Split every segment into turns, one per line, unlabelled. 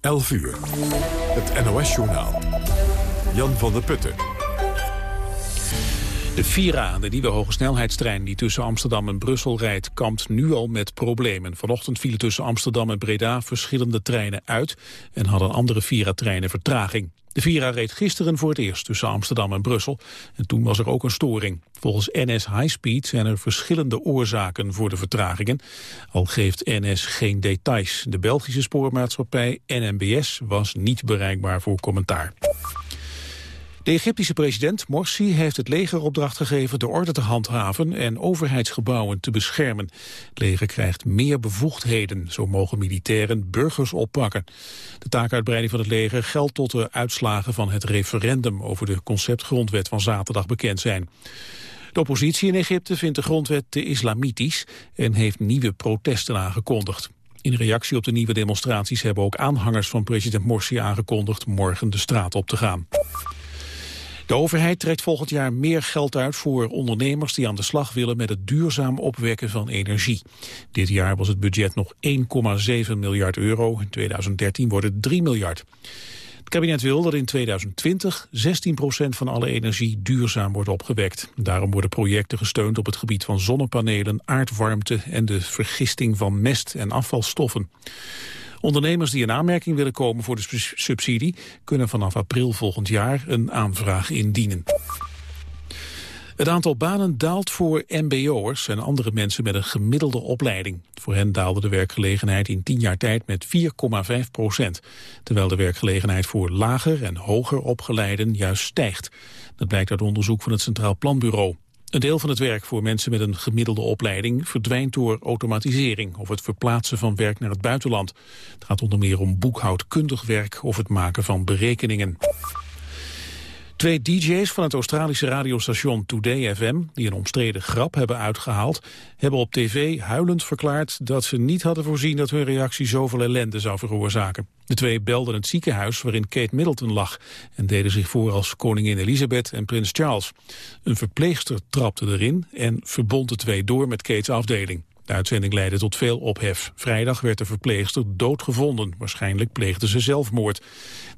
11 uur. Het NOS-journaal. Jan van der Putten.
De Vira, de nieuwe hogesnelheidstrein die tussen Amsterdam en Brussel rijdt, kampt nu al met problemen. Vanochtend vielen tussen Amsterdam en Breda verschillende treinen uit en hadden andere Vira-treinen vertraging. De Vira reed gisteren voor het eerst tussen Amsterdam en Brussel en toen was er ook een storing. Volgens NS Highspeed zijn er verschillende oorzaken voor de vertragingen, al geeft NS geen details. De Belgische spoormaatschappij NMBS was niet bereikbaar voor commentaar. De Egyptische president Morsi heeft het leger opdracht gegeven de orde te handhaven en overheidsgebouwen te beschermen. Het leger krijgt meer bevoegdheden, zo mogen militairen burgers oppakken. De taakuitbreiding van het leger geldt tot de uitslagen van het referendum over de conceptgrondwet van zaterdag bekend zijn. De oppositie in Egypte vindt de grondwet te islamitisch en heeft nieuwe protesten aangekondigd. In reactie op de nieuwe demonstraties hebben ook aanhangers van president Morsi aangekondigd morgen de straat op te gaan. De overheid trekt volgend jaar meer geld uit voor ondernemers die aan de slag willen met het duurzaam opwekken van energie. Dit jaar was het budget nog 1,7 miljard euro, in 2013 wordt het 3 miljard. Het kabinet wil dat in 2020 16% van alle energie duurzaam wordt opgewekt. Daarom worden projecten gesteund op het gebied van zonnepanelen, aardwarmte en de vergisting van mest en afvalstoffen. Ondernemers die in aanmerking willen komen voor de subsidie... kunnen vanaf april volgend jaar een aanvraag indienen. Het aantal banen daalt voor mbo'ers en andere mensen met een gemiddelde opleiding. Voor hen daalde de werkgelegenheid in tien jaar tijd met 4,5 procent. Terwijl de werkgelegenheid voor lager en hoger opgeleiden juist stijgt. Dat blijkt uit onderzoek van het Centraal Planbureau. Een deel van het werk voor mensen met een gemiddelde opleiding verdwijnt door automatisering of het verplaatsen van werk naar het buitenland. Het gaat onder meer om boekhoudkundig werk of het maken van berekeningen. Twee dj's van het Australische radiostation Today FM... die een omstreden grap hebben uitgehaald... hebben op tv huilend verklaard dat ze niet hadden voorzien... dat hun reactie zoveel ellende zou veroorzaken. De twee belden het ziekenhuis waarin Kate Middleton lag... en deden zich voor als koningin Elizabeth en prins Charles. Een verpleegster trapte erin en verbond de twee door met Kate's afdeling. De uitzending leidde tot veel ophef. Vrijdag werd de verpleegster doodgevonden. Waarschijnlijk pleegde ze zelfmoord.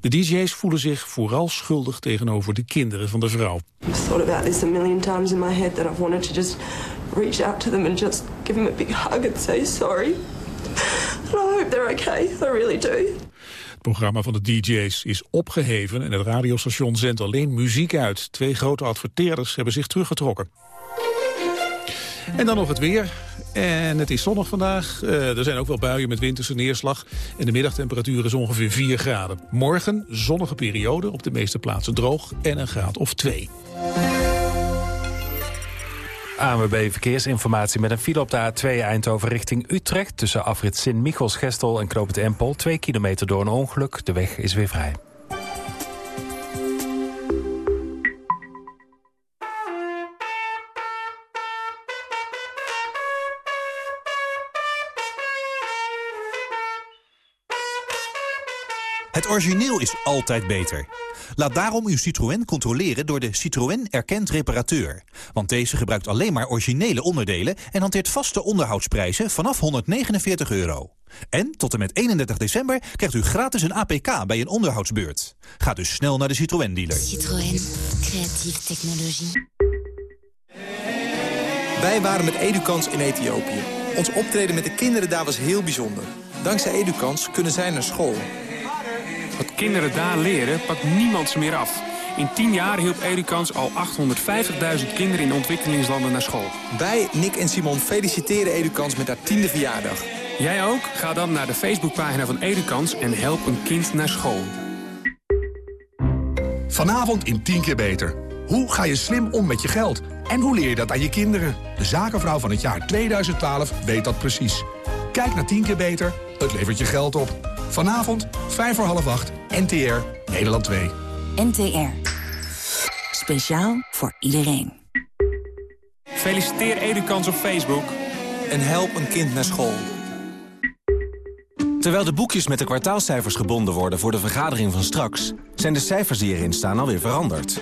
De DJ's voelen zich vooral schuldig tegenover de kinderen van de vrouw.
I've thought about this a million times in my head that I've wanted to just reach out to them and just give them a big hug and say sorry. And I hope they're okay. I really do.
Het programma van de DJ's is opgeheven en het radiostation zendt alleen muziek uit. Twee grote adverteerders hebben zich teruggetrokken. En dan nog het weer. En het is zonnig vandaag. Uh, er zijn ook wel buien met winterse neerslag. En de middagtemperatuur is ongeveer 4 graden. Morgen zonnige periode, op de meeste plaatsen droog en een graad of 2.
ANWB Verkeersinformatie met een file op de A2 Eindhoven richting Utrecht... tussen afrit Sint-Michels-Gestel en Knoop het Empel. Twee kilometer door een ongeluk. De weg is weer vrij.
Het origineel is altijd beter. Laat daarom uw Citroën controleren door de Citroën Erkend Reparateur. Want deze gebruikt alleen maar originele onderdelen... en hanteert vaste onderhoudsprijzen vanaf 149 euro. En tot en met 31 december krijgt u gratis een APK bij een onderhoudsbeurt. Ga dus snel naar de Citroën-dealer.
Citroën. Creatieve technologie.
Wij waren met Edukans in Ethiopië. Ons optreden met de kinderen daar was heel bijzonder. Dankzij Edukans kunnen zij naar school...
Kinderen daar leren, pakt niemand ze meer af. In 10 jaar hielp Edukans al 850.000 kinderen in ontwikkelingslanden naar school.
Wij, Nick en Simon, feliciteren Edukans met haar tiende verjaardag.
Jij ook? Ga dan naar de Facebookpagina van Edukans en help een kind naar school.
Vanavond in 10 keer beter. Hoe ga je slim om met je geld? En hoe leer je dat aan je kinderen? De zakenvrouw van het jaar 2012 weet dat precies. Kijk naar 10 keer beter, het levert je geld op. Vanavond, 5 voor half 8, NTR, Nederland 2.
NTR. Speciaal voor iedereen.
Feliciteer Edukans op Facebook.
En help een kind naar school.
Terwijl de boekjes met de kwartaalcijfers gebonden worden voor de vergadering van straks... zijn de cijfers die erin staan alweer veranderd.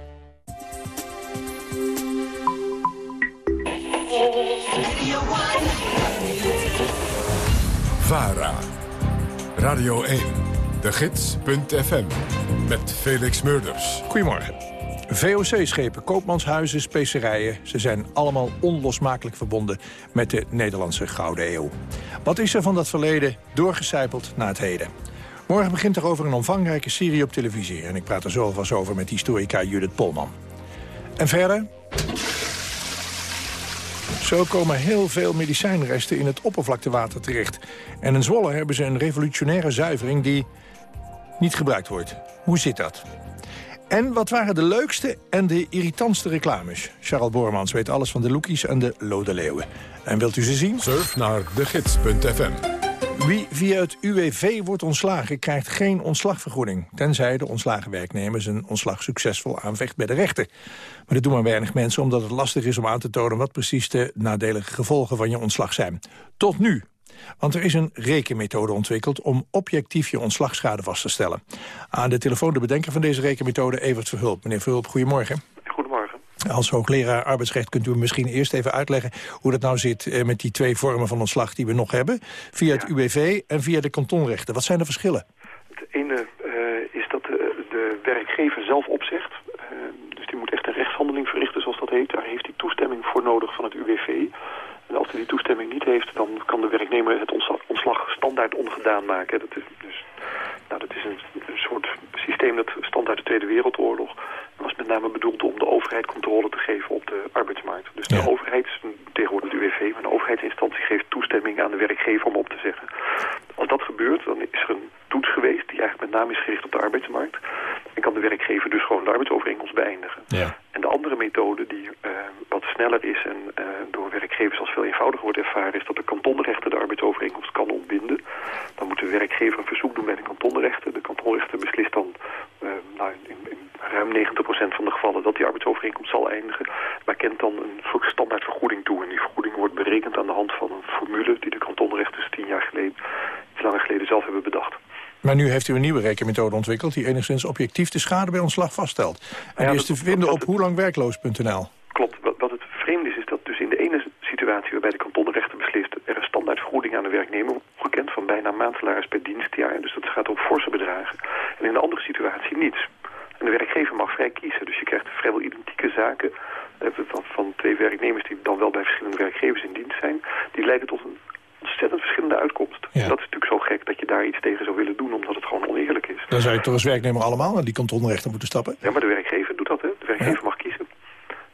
VARA. Radio 1. De Gids.fm. Met Felix Murders.
Goedemorgen. VOC-schepen, koopmanshuizen, specerijen... ze zijn allemaal onlosmakelijk verbonden met de Nederlandse Gouden Eeuw. Wat is er van dat verleden doorgecijpeld naar het heden? Morgen begint er over een omvangrijke serie op televisie... en ik praat er zo alvast over met historica Judith Polman. En verder... Zo komen heel veel medicijnresten in het oppervlaktewater terecht. En in Zwolle hebben ze een revolutionaire zuivering die niet gebruikt wordt. Hoe zit dat? En wat waren de leukste en de irritantste reclames? Charles Bormans weet alles van de Loekies en de Lode Leeuwen. En wilt u ze zien?
Surf naar degids.fm.
Wie via het UWV wordt ontslagen, krijgt geen ontslagvergoeding. Tenzij de ontslagen werknemer zijn ontslag succesvol aanvecht bij de rechter. Maar dat doen maar weinig mensen, omdat het lastig is om aan te tonen... wat precies de nadelige gevolgen van je ontslag zijn. Tot nu. Want er is een rekenmethode ontwikkeld om objectief je ontslagschade vast te stellen. Aan de telefoon de bedenker van deze rekenmethode, Evert Verhulp. Meneer Verhulp, goedemorgen. Als hoogleraar arbeidsrecht kunt u misschien eerst even uitleggen... hoe dat nou zit eh, met die twee vormen van ontslag die we nog hebben. Via het UWV en via de kantonrechten. Wat zijn de verschillen?
Het ene uh, is dat de, de, werkgever zelf opzegt. Uh, dus die moet echt een rechtshandeling verrichten, zoals dat heet. Daar heeft hij toestemming voor nodig van het UWV. En als hij die toestemming niet heeft, dan kan de werknemer het ontslag, ontslag standaard ongedaan maken. Dat is, dus, nou, dat is een, een soort systeem dat stamt uit de Tweede Wereldoorlog was met name bedoeld om de overheid controle te geven op de arbeidsmarkt. Dus de overheid, tegenwoordig de UWV, maar de overheidsinstantie geeft toestemming aan de werkgever om op te zeggen. Als dat gebeurt, dan is er een toets geweest die eigenlijk met name is gericht op de arbeidsmarkt. En kan de werkgever dus gewoon de arbeidsovereenkomst beëindigen.
Ja.
En de andere methode die uh, wat sneller is en uh, door werkgevers als veel eenvoudiger wordt ervaren... is dat de kantonrechter de arbeidsovereenkomst kan ontbinden. Dan moet de werkgever een verzoek doen bij de kantonrechter. De kantonrechter beslist dan uh, nou, in, in ruim 90% van de gevallen dat die arbeidsovereenkomst zal eindigen. Maar kent dan een standaard vergoeding toe. En die vergoeding wordt berekend aan de hand van een formule die de kantonrechters tien jaar geleden, iets langer geleden zelf hebben bedacht.
Maar nu heeft u een nieuwe rekenmethode ontwikkeld... die enigszins objectief de schade bij ontslag vaststelt. En
ja,
die is te vinden op hoelangwerkloos.nl.
Klopt. Wat, wat het vreemde is, is dat dus in de ene situatie... waarbij de kantonrechter beslist... er een standaard vergoeding aan de werknemer gekend... van bijna maandsalaris per dienstjaar. Dus dat gaat om forse bedragen. En in de andere situatie niets. En de werkgever mag vrij kiezen. Dus je krijgt vrijwel identieke zaken van, van twee werknemers die dan wel bij verschillende werkgevers in dienst zijn. Die leiden tot een ontzettend verschillende uitkomst.
Ja.
Dat is natuurlijk zo gek dat je daar iets tegen zou willen doen, omdat het gewoon oneerlijk is.
Dan zou je toch als werknemer allemaal naar die kantonrechter moeten stappen?
Ja, maar de werkgever doet dat, hè. De werkgever ja. mag kiezen.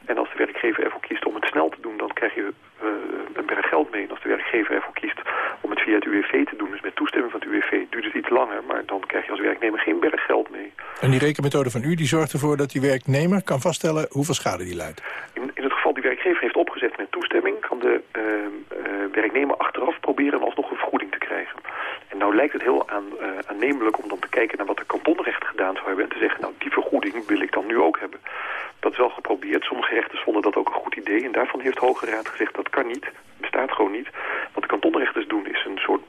En als de werkgever ervoor kiest om het snel te doen, dan krijg je uh, een berg geld mee. En als de werkgever ervoor kiest om het via het UWV te doen, dus met toestemming van het UWV, duurt het iets langer. Maar dan krijg je als werknemer geen berg geld mee.
En die rekenmethode van u, die zorgt ervoor dat die werknemer kan vaststellen hoeveel schade die leidt?
In, in het geval die werkgever heeft opgezet met toestemming, kan de uh, uh, werknemer achteraf proberen om alsnog een vergoeding te krijgen. En nou lijkt het heel aan, uh, aannemelijk om dan te kijken naar wat de kantonrechter gedaan zou hebben en te zeggen, nou die vergoeding wil ik dan nu ook hebben. Dat is wel geprobeerd. Sommige rechters vonden dat ook een goed idee. En daarvan heeft de Hoge Raad gezegd dat kan niet. bestaat gewoon niet. Wat de kantonrechters doen is een soort...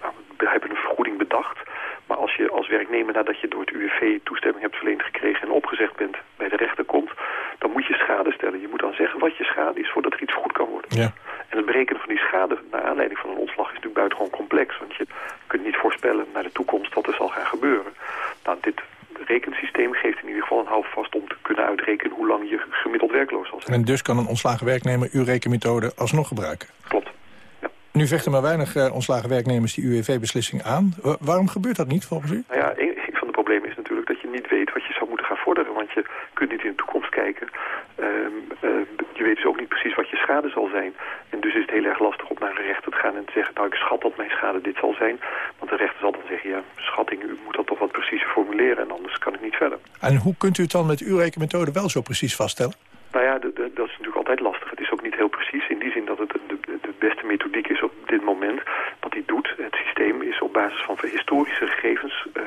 Nou, we hebben een vergoeding bedacht. Maar als je als werknemer nadat je door het UWV toestemming hebt verleend gekregen... en opgezegd bent bij de rechter komt... dan moet je schade stellen. Je moet dan zeggen wat je schade is voordat er iets vergoed kan worden.
Ja.
En het berekenen van die schade naar aanleiding van een ontslag... is natuurlijk buitengewoon complex. Want je kunt niet voorspellen naar de toekomst wat er zal gaan gebeuren. Nou, dit rekensysteem geeft in ieder geval een houvast om te kunnen uitrekenen hoe lang je gemiddeld werkloos zal zijn.
En dus kan een ontslagen werknemer uw rekenmethode alsnog gebruiken?
Klopt. Ja.
Nu vechten maar weinig uh, ontslagen werknemers die UWV-beslissing aan. Waarom gebeurt dat niet volgens u?
Nou ja, een, een van de problemen is natuurlijk dat je niet weet wat je zou moeten gaan vorderen. Want je kunt niet in de toekomst kijken. Um, uh, je weet dus ook niet precies wat je schade zal zijn. En dus is het heel erg lastig om naar een rechter te gaan en te zeggen... nou, ik schat dat mijn schade dit zal zijn. Want de rechter zal dan zeggen, ja, schatting, u moet dat toch wat preciezer formuleren... en anders kan ik niet verder.
En hoe kunt u het dan met uw rekenmethode wel zo precies vaststellen?
Nou ja, ja, de, de, dat is natuurlijk altijd lastig. Het is ook niet heel precies in die zin dat het de, de beste methodiek is op dit moment. Wat hij doet, het systeem is op basis van historische gegevens uh,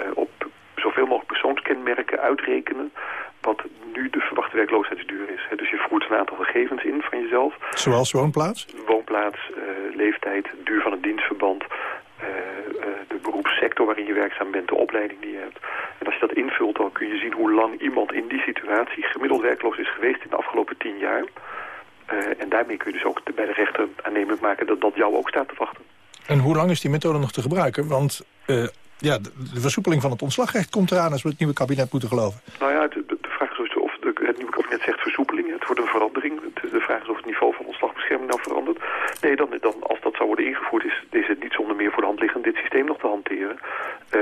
uh, op zoveel mogelijk persoonskenmerken uitrekenen wat nu de verwachte werkloosheidsduur is. Dus je voert een aantal gegevens in van jezelf.
Zoals woonplaats?
Woonplaats, uh, leeftijd, duur van het dienstverband, uh, uh, de beroepssector waarin je werkzaam bent, de opleiding die je hebt. En als je dat invult, dan kun je zien hoe lang iemand in die situatie gemiddeld werkloos is geweest in de afgelopen tien jaar. en daarmee kun je dus ook bij de rechter aannemelijk maken dat dat jou ook staat te wachten.
En hoe lang is die methode nog te gebruiken? Want ja, de, de, versoepeling van het ontslagrecht komt eraan als we het nieuwe kabinet moeten geloven.
Nou ja, de, de vraag is of de, het nieuwe kabinet zegt versoepeling. Het wordt een verandering. De vraag is of het niveau van ontslagbescherming nou verandert. Nee, dan, dan als dat zou worden ingevoerd is, is het niet zonder meer voor de hand liggend dit systeem nog te hanteren. Uh,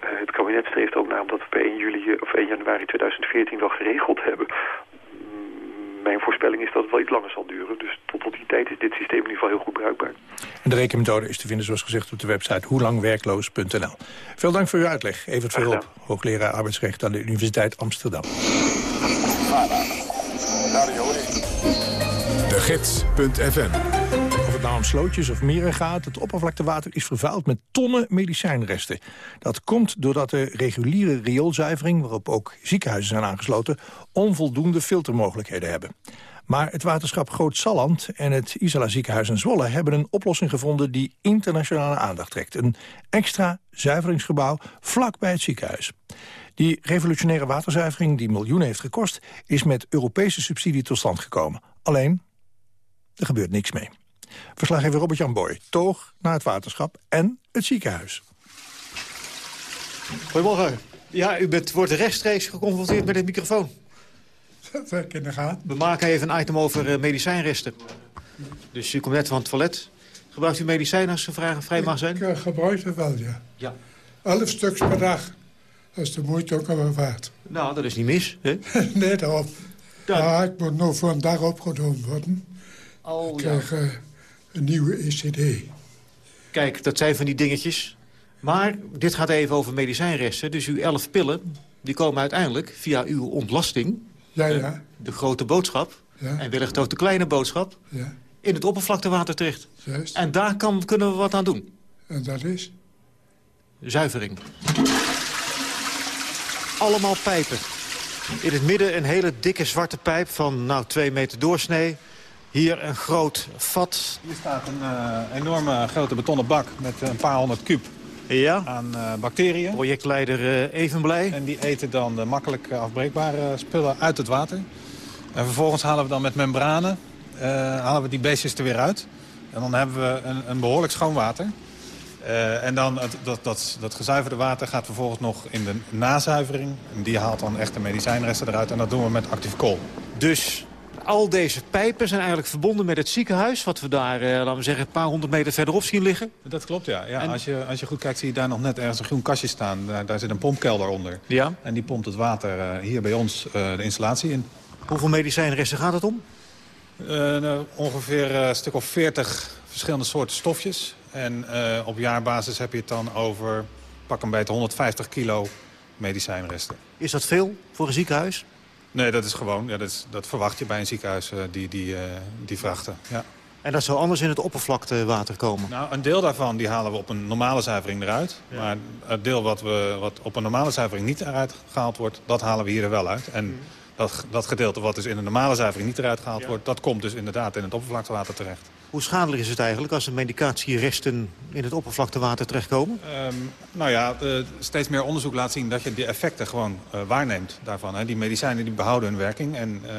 het kabinet streeft ook naar omdat we per 1, juli, of 1 januari 2014 wel geregeld hebben mijn voorspelling is dat het wel iets langer zal duren. Dus tot, tot die tijd is dit systeem in ieder geval heel goed bruikbaar.
En de rekenmethode is te vinden, zoals gezegd, op de website hoelangwerkloos.nl. Veel dank voor uw uitleg. Evert Verhulp, hoogleraar arbeidsrecht aan de Universiteit Amsterdam.
De Gids.fm
het nou om slootjes of meren gaat, het oppervlaktewater is vervuild met tonnen medicijnresten. Dat komt doordat de reguliere rioolzuivering, waarop ook ziekenhuizen zijn aangesloten, onvoldoende filtermogelijkheden hebben. Maar het waterschap Groot Salland en het Isala ziekenhuis in Zwolle... hebben een oplossing gevonden die internationale aandacht trekt. Een extra zuiveringsgebouw vlak bij het ziekenhuis. Die revolutionaire waterzuivering, die miljoenen heeft gekost... is met Europese subsidie tot stand gekomen. Alleen, er gebeurt niks mee. Verslaggever Robert-Jan Boy toog naar het waterschap en het ziekenhuis.
Goedemorgen. Ja, u bent, wordt rechtstreeks geconfronteerd met het microfoon.
Ik in de gaten.
We maken even een item over uh, medicijnresten. Dus u komt net van het toilet. Gebruikt u medicijnen als ze vragen vrij mag zijn?
Ik uh, gebruik het wel, ja.
ja.
Elf stuks per dag. Dat is de moeite ook al waard.
Nou, dat is niet mis, hè?
nee, daarop. Dan... Ja, ik moet nog voor een dag opgenomen worden.
Oh,
ik krijg uh, een nieuwe ECD.
Kijk, dat zijn van die dingetjes. Maar dit gaat even over medicijnresten. Dus uw elf pillen, die komen uiteindelijk via uw ontlasting...
Ja, ja.
De grote boodschap,
ja.
en wellicht ook de kleine boodschap...
Ja.
in het oppervlaktewater terecht.
Juist.
En daar kan, kunnen we wat aan doen.
En dat is?
Zuivering. Allemaal pijpen. In het midden een hele dikke zwarte pijp van nou, twee meter doorsnee. Hier een groot vat.
Hier staat een uh, enorme grote betonnen bak met een paar honderd kuub
ja.
aan uh, bacteriën.
Projectleider uh, even blij.
En die eten dan de makkelijk afbreekbare spullen uit het water. En vervolgens halen we dan met membranen halen we die beestjes er weer uit. En dan hebben we een, een behoorlijk schoon water. Uh, en dan het, dat, dat, dat gezuiverde water gaat vervolgens nog in de nazuivering. En die haalt dan echt de medicijnresten eruit. En dat doen we met actief kool.
Dus al deze pijpen zijn eigenlijk verbonden met het ziekenhuis... wat we daar, uh, laten we zeggen, een paar honderd meter verderop zien liggen.
Dat klopt, ja. ja en... als, je, als je goed kijkt zie je daar nog net ergens een groen kastje staan. Daar, daar zit een pompkelder onder.
Ja.
En die pompt het water uh, hier bij ons de installatie in.
Hoeveel medicijnresten gaat het om?
nou, ongeveer een stuk of 40 verschillende soorten stofjes. En op jaarbasis heb je het dan over pak een beetje 150 kilo medicijnresten.
Is dat veel voor een ziekenhuis?
Nee, dat is gewoon. Ja, dat, is, dat verwacht je bij een ziekenhuis, uh, die, die, uh, die vrachten. Ja.
En dat zou anders in het oppervlaktewater komen?
Nou, een deel daarvan die halen we op een normale zuivering eruit. Ja. Maar het deel wat, we, wat op een normale zuivering niet eruit gehaald wordt... dat halen we hier er wel uit. En mm. dat, dat gedeelte wat dus in een normale zuivering niet eruit gehaald ja. wordt... dat komt dus inderdaad in het oppervlaktewater terecht.
Hoe schadelijk is het eigenlijk als de medicatieresten in het oppervlaktewater terechtkomen?
Um, nou ja, uh, steeds meer onderzoek laat zien dat je die effecten gewoon uh, waarneemt daarvan. Hè. Die medicijnen die behouden hun werking en uh,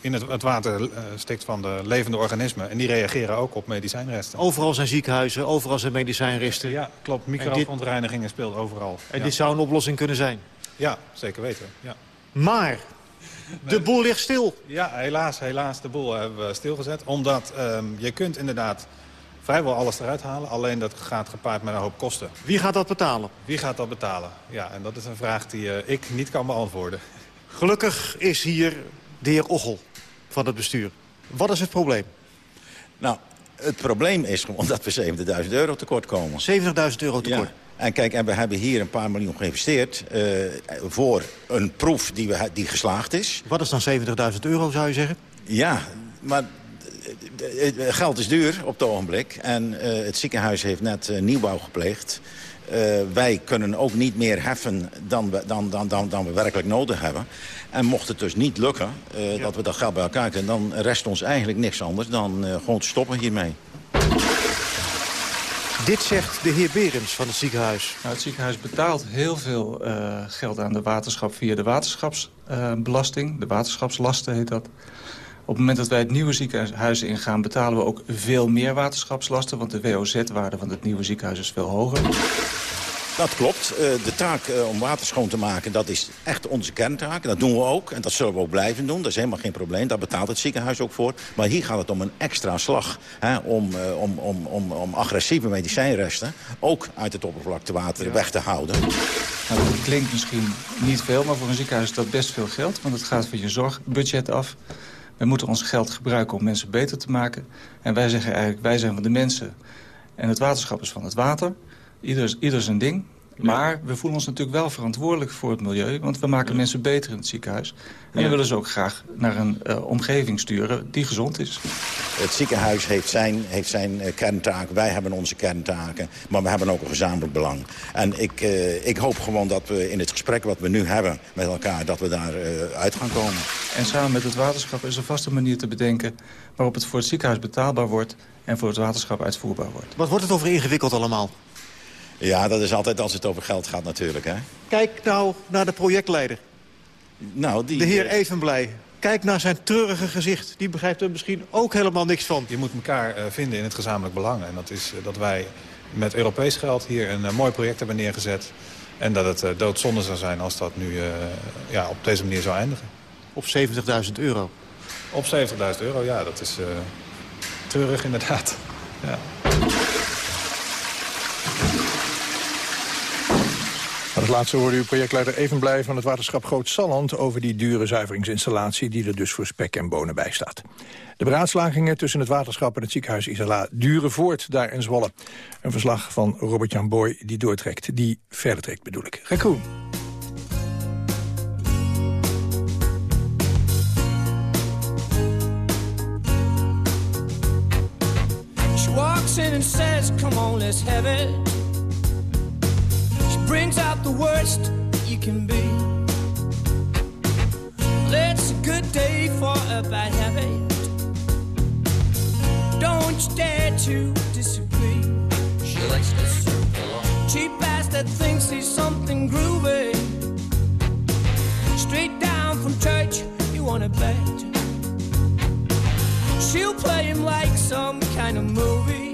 in het, het water stikt van de levende organismen. En die reageren ook op medicijnresten.
Overal zijn ziekenhuizen, overal zijn medicijnresten.
Ja, klopt. Microverontreinigingen speelt overal.
En
ja.
dit zou een oplossing kunnen zijn?
Ja, zeker weten. Ja.
Maar de boel ligt stil.
Ja, helaas, helaas. De boel hebben we stilgezet. Omdat um, je kunt inderdaad vrijwel alles eruit halen. Alleen dat gaat gepaard met een hoop kosten.
Wie gaat dat betalen?
Wie gaat dat betalen? Ja, en dat is een vraag die uh, ik niet kan beantwoorden.
Gelukkig is hier de heer Ochel van het bestuur. Wat is het probleem?
Nou, het probleem is gewoon dat we 70.000 euro tekort komen.
70.000 euro tekort?
Ja. En kijk, en we hebben hier een paar miljoen geïnvesteerd... Uh, voor een proef die, we, die geslaagd is.
Wat is dan 70.000 euro, zou je zeggen?
Ja, maar geld is duur op het ogenblik. En uh, het ziekenhuis heeft net uh, nieuwbouw gepleegd. Uh, wij kunnen ook niet meer heffen dan we, dan, dan, dan, dan we werkelijk nodig hebben. En mocht het dus niet lukken ja. dat we dat geld bij elkaar kunnen... dan rest ons eigenlijk niks anders dan gewoon te stoppen hiermee.
Dit zegt de heer Berends van het ziekenhuis.
Nou, het ziekenhuis betaalt heel veel uh, geld aan de waterschap via de waterschapsbelasting. De waterschapslasten heet dat. Op het moment dat wij het nieuwe ziekenhuis ingaan... betalen we ook veel meer waterschapslasten... want de WOZ-waarde van het nieuwe ziekenhuis is veel hoger.
Dat klopt. Uh, de taak uh, om water schoon te maken, dat is echt onze kerntaak. Dat doen we ook en dat zullen we ook blijven doen. Dat is helemaal geen probleem. Daar betaalt het ziekenhuis ook voor. Maar hier gaat het om een extra slag. Hè, om, uh, om, om, om, om agressieve medicijnresten ook uit het oppervlaktewater ja. weg te houden.
Nou, dat klinkt misschien niet veel, maar voor een ziekenhuis is dat best veel geld. Want het gaat van je zorgbudget af. Wij moeten ons geld gebruiken om mensen beter te maken. En wij zeggen eigenlijk, wij zijn van de mensen. En het waterschap is van het water. Ieder, ieder zijn ding. Maar we voelen ons natuurlijk wel verantwoordelijk voor het milieu. Want we maken mensen beter in het ziekenhuis. En we willen ze ook graag naar een uh, omgeving sturen die gezond is.
Het ziekenhuis heeft zijn, heeft zijn uh, kerntaak. Wij hebben onze kerntaken. Maar we hebben ook een gezamenlijk belang. En ik, uh, ik hoop gewoon dat we in het gesprek wat we nu hebben met elkaar... dat we daar uit gaan komen.
En samen met het waterschap is er vast een manier te bedenken... waarop het voor het ziekenhuis betaalbaar wordt... en voor het waterschap uitvoerbaar wordt.
Wat wordt het over ingewikkeld allemaal?
Ja, dat is altijd als het over geld gaat natuurlijk. Hè?
Kijk nou naar de projectleider.
Nou, die,
de heer Evenblij. Kijk naar zijn treurige gezicht. Die begrijpt er misschien ook helemaal niks van.
Je moet elkaar uh, vinden in het gezamenlijk belang. En dat is uh, dat wij met Europees geld hier een uh, mooi project hebben neergezet. En dat het doodzonde zou zijn als dat nu ja, op deze manier zou eindigen.
Op 70.000 euro?
Op 70.000 euro, ja. Dat is treurig inderdaad. Ja.
Als laatste hoorde u projectleider Evenblij van het waterschap Groot Salland... over die dure zuiveringsinstallatie die er dus voor spek en bonen bij staat. De beraadslagingen tussen het waterschap en het ziekenhuis Isala duren voort daar in Zwolle. Een verslag van Robert-Jan Boy die doortrekt, die verder trekt bedoel ik. Raccoon.
She walks in and says, come on, let's have it. Brings out the worst you can be. It's a good day for a bad habit. Don't you dare to disagree. She likes to circle. Cheap ass that thinks he's something groovy. Straight down from church, you wanna bet. She'll play him like some kind of movie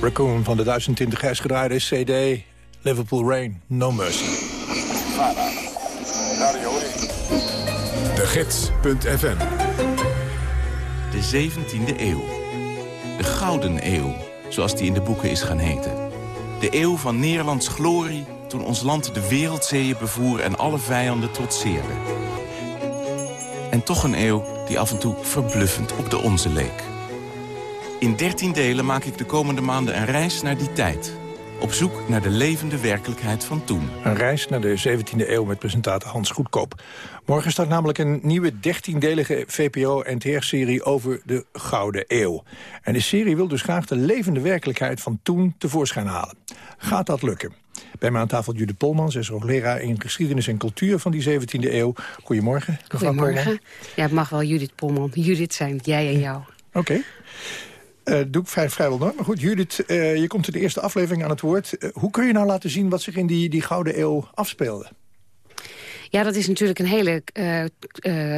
Raccoon van de 1020 hertz gedraaide CD Liverpool Rain, No Mercy.
De Gids.fm
De 17e eeuw. De Gouden Eeuw, zoals die in de boeken is gaan heten. De eeuw van Nederlands glorie toen ons land de wereldzeeën bevoer en alle vijanden trotseerde. En toch een eeuw die af en toe verbluffend op de onze leek. In 13 delen maak ik de komende maanden een reis naar die tijd. Op zoek naar de levende werkelijkheid van toen.
Een reis naar de 17e eeuw met presentator Hans Goedkoop. Morgen start namelijk een nieuwe 13-delige VPO-NTR-serie over de Gouden Eeuw. En de serie wil dus graag de levende werkelijkheid van toen tevoorschijn halen. Gaat dat lukken? Bij mij aan tafel Judith Polman, ze is hoogleraar in geschiedenis en cultuur van die 17e eeuw. Goedemorgen. mevrouw Polman.
Goedemorgen. Ja, het mag wel Judith Polman. Judith zijn, jij en jou.
Oké. Eh, doe ik vrij, vrijwel nooit. Maar goed, Judith, eh, je komt in de eerste aflevering aan het woord. Eh, hoe kun je nou laten zien wat zich in die, die Gouden Eeuw afspeelde?
Ja, dat is natuurlijk een hele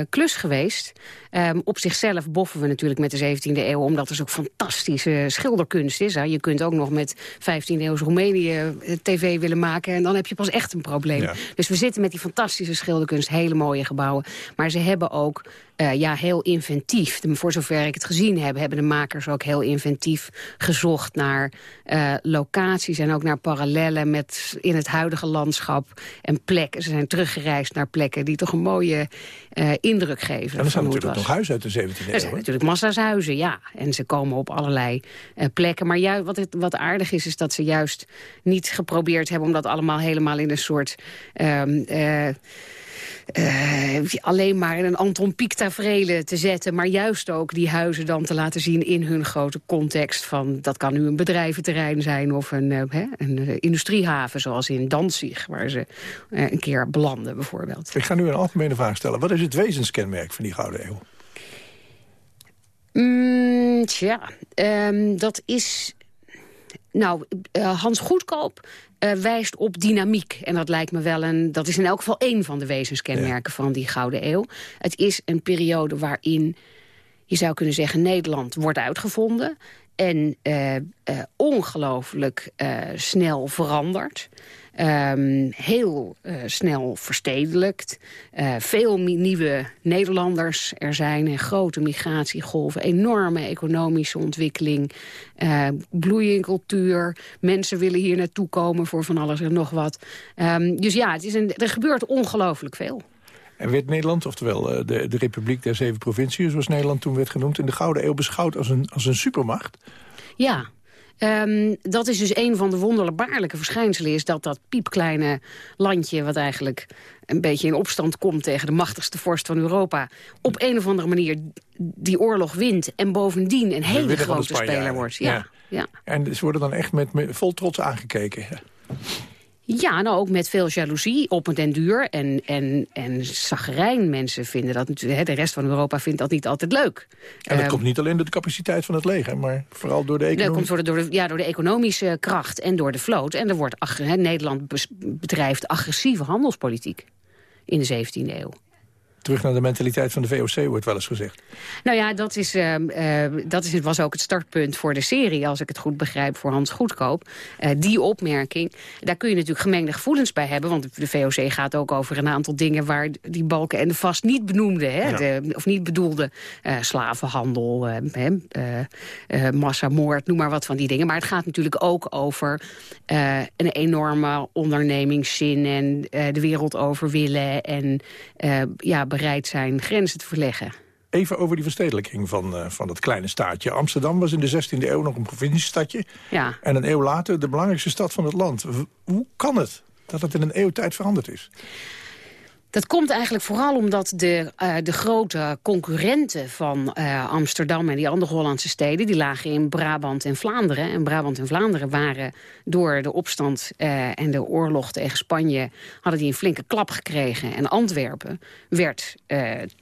klus geweest. Ehm, op zichzelf boffen we natuurlijk met de 17e eeuw... omdat er zo'n fantastische schilderkunst is. Hè. Je kunt ook nog met 15e eeuws Roemenië tv willen maken... en dan heb je pas echt een probleem.
Ja.
Dus we zitten met die fantastische schilderkunst, hele mooie gebouwen. Maar ze hebben ook eh, ja, heel inventief, de- voor zover ik het gezien heb... hebben de makers ook heel inventief gezocht naar eh, locaties... en ook naar parallellen met in het huidige landschap en plekken. Ze zijn teruggereisd naar plekken die toch een mooie eh, indruk geven.
En er zijn natuurlijk nog huizen uit de 17e
Er
eeuw.
zijn
hè?
natuurlijk massa's huizen, ja. En ze komen op allerlei plekken. Maar ju- wat, het, wat aardig is, is dat ze juist niet geprobeerd hebben... om dat allemaal helemaal in een soort... ehm, eh, eh, alleen maar in een Anton Pieck tafereel te zetten... maar juist ook die huizen dan te laten zien in hun grote context... van dat kan nu een bedrijventerrein zijn of een, eh, hè, een eh, industriehaven... zoals in Danzig, waar ze een keer belanden bijvoorbeeld.
Ik ga nu een algemene vraag stellen. Wat is het wezenskenmerk van die Gouden Eeuw?
Mm, tja, ehm, dat is... Nou, Hans Goedkoop eh, wijst op dynamiek. En dat lijkt me wel een... Dat is in elk geval één van de wezenskenmerken van die Gouden Eeuw. Het is een periode waarin, je zou kunnen zeggen... Nederland wordt uitgevonden en eh, ongelooflijk eh, snel verandert. Ehm, heel snel verstedelijkt. Veel nieuwe Nederlanders er zijn. En grote migratiegolven. Enorme economische ontwikkeling. eh bloei in cultuur. Mensen willen hier naartoe komen voor van alles en nog wat. Ehm, dus ja, het is een, er gebeurt ongelooflijk veel.
En werd Nederland, oftewel eh, de, de Republiek der Zeven Provinciën... zoals Nederland toen werd genoemd, in de Gouden Eeuw beschouwd als een, als een supermacht?
Ja, Ehm, dat is dus een van de wonderbaarlijke verschijnselen... is dat dat piepkleine landje... wat eigenlijk een beetje in opstand komt tegen de machtigste vorst van Europa... op een of andere manier die oorlog wint... en bovendien een hele grote speler wordt. Ja,
Ja.
ja.
En ze worden dan echt met, met vol trots aangekeken.
Ja, nou ook met veel jaloezie, op den duur en, en, en zagrijn. Mensen vinden dat natuurlijk, de rest van Europa vindt dat niet altijd leuk.
En dat
Ehm,
komt niet alleen door de capaciteit van het leger... maar vooral door de
Dat
economie.
komt door de, door, de, ja, door de economische kracht en door de vloot. En er wordt hè, Nederland bedrijft agressieve handelspolitiek in de 17e eeuw.
Terug naar de mentaliteit van de VOC, wordt wel eens gezegd.
Nou ja, dat, is, ehm, eh, dat is, was ook het startpunt voor de serie, als ik het goed begrijp, voor Hans Goedkoop. Eh, die opmerking, daar kun je natuurlijk gemengde gevoelens bij hebben, want de VOC gaat ook over een aantal dingen waar die balken en de vast niet benoemde, hè,
Ja.
de, of niet bedoelde, eh, slavenhandel, eh, hè, eh, eh, massamoord, noem maar wat van die dingen. Maar het gaat natuurlijk ook over eh, een enorme ondernemingszin en eh, de wereld over willen en eh, ja, bereid zijn grenzen te verleggen.
Even over die verstedelijking van, eh, van dat kleine staatje. Amsterdam was in de 16e eeuw nog een provinciestadje.
Ja.
En een eeuw later de belangrijkste stad van het land. Hoe kan het dat het in een eeuwtijd veranderd is?
Dat komt eigenlijk vooral omdat de, eh, de grote concurrenten van eh, Amsterdam en die andere Hollandse steden... die lagen in Brabant en Vlaanderen. En Brabant en Vlaanderen waren door de opstand eh, en de oorlog tegen Spanje... hadden die een flinke klap gekregen. En Antwerpen werd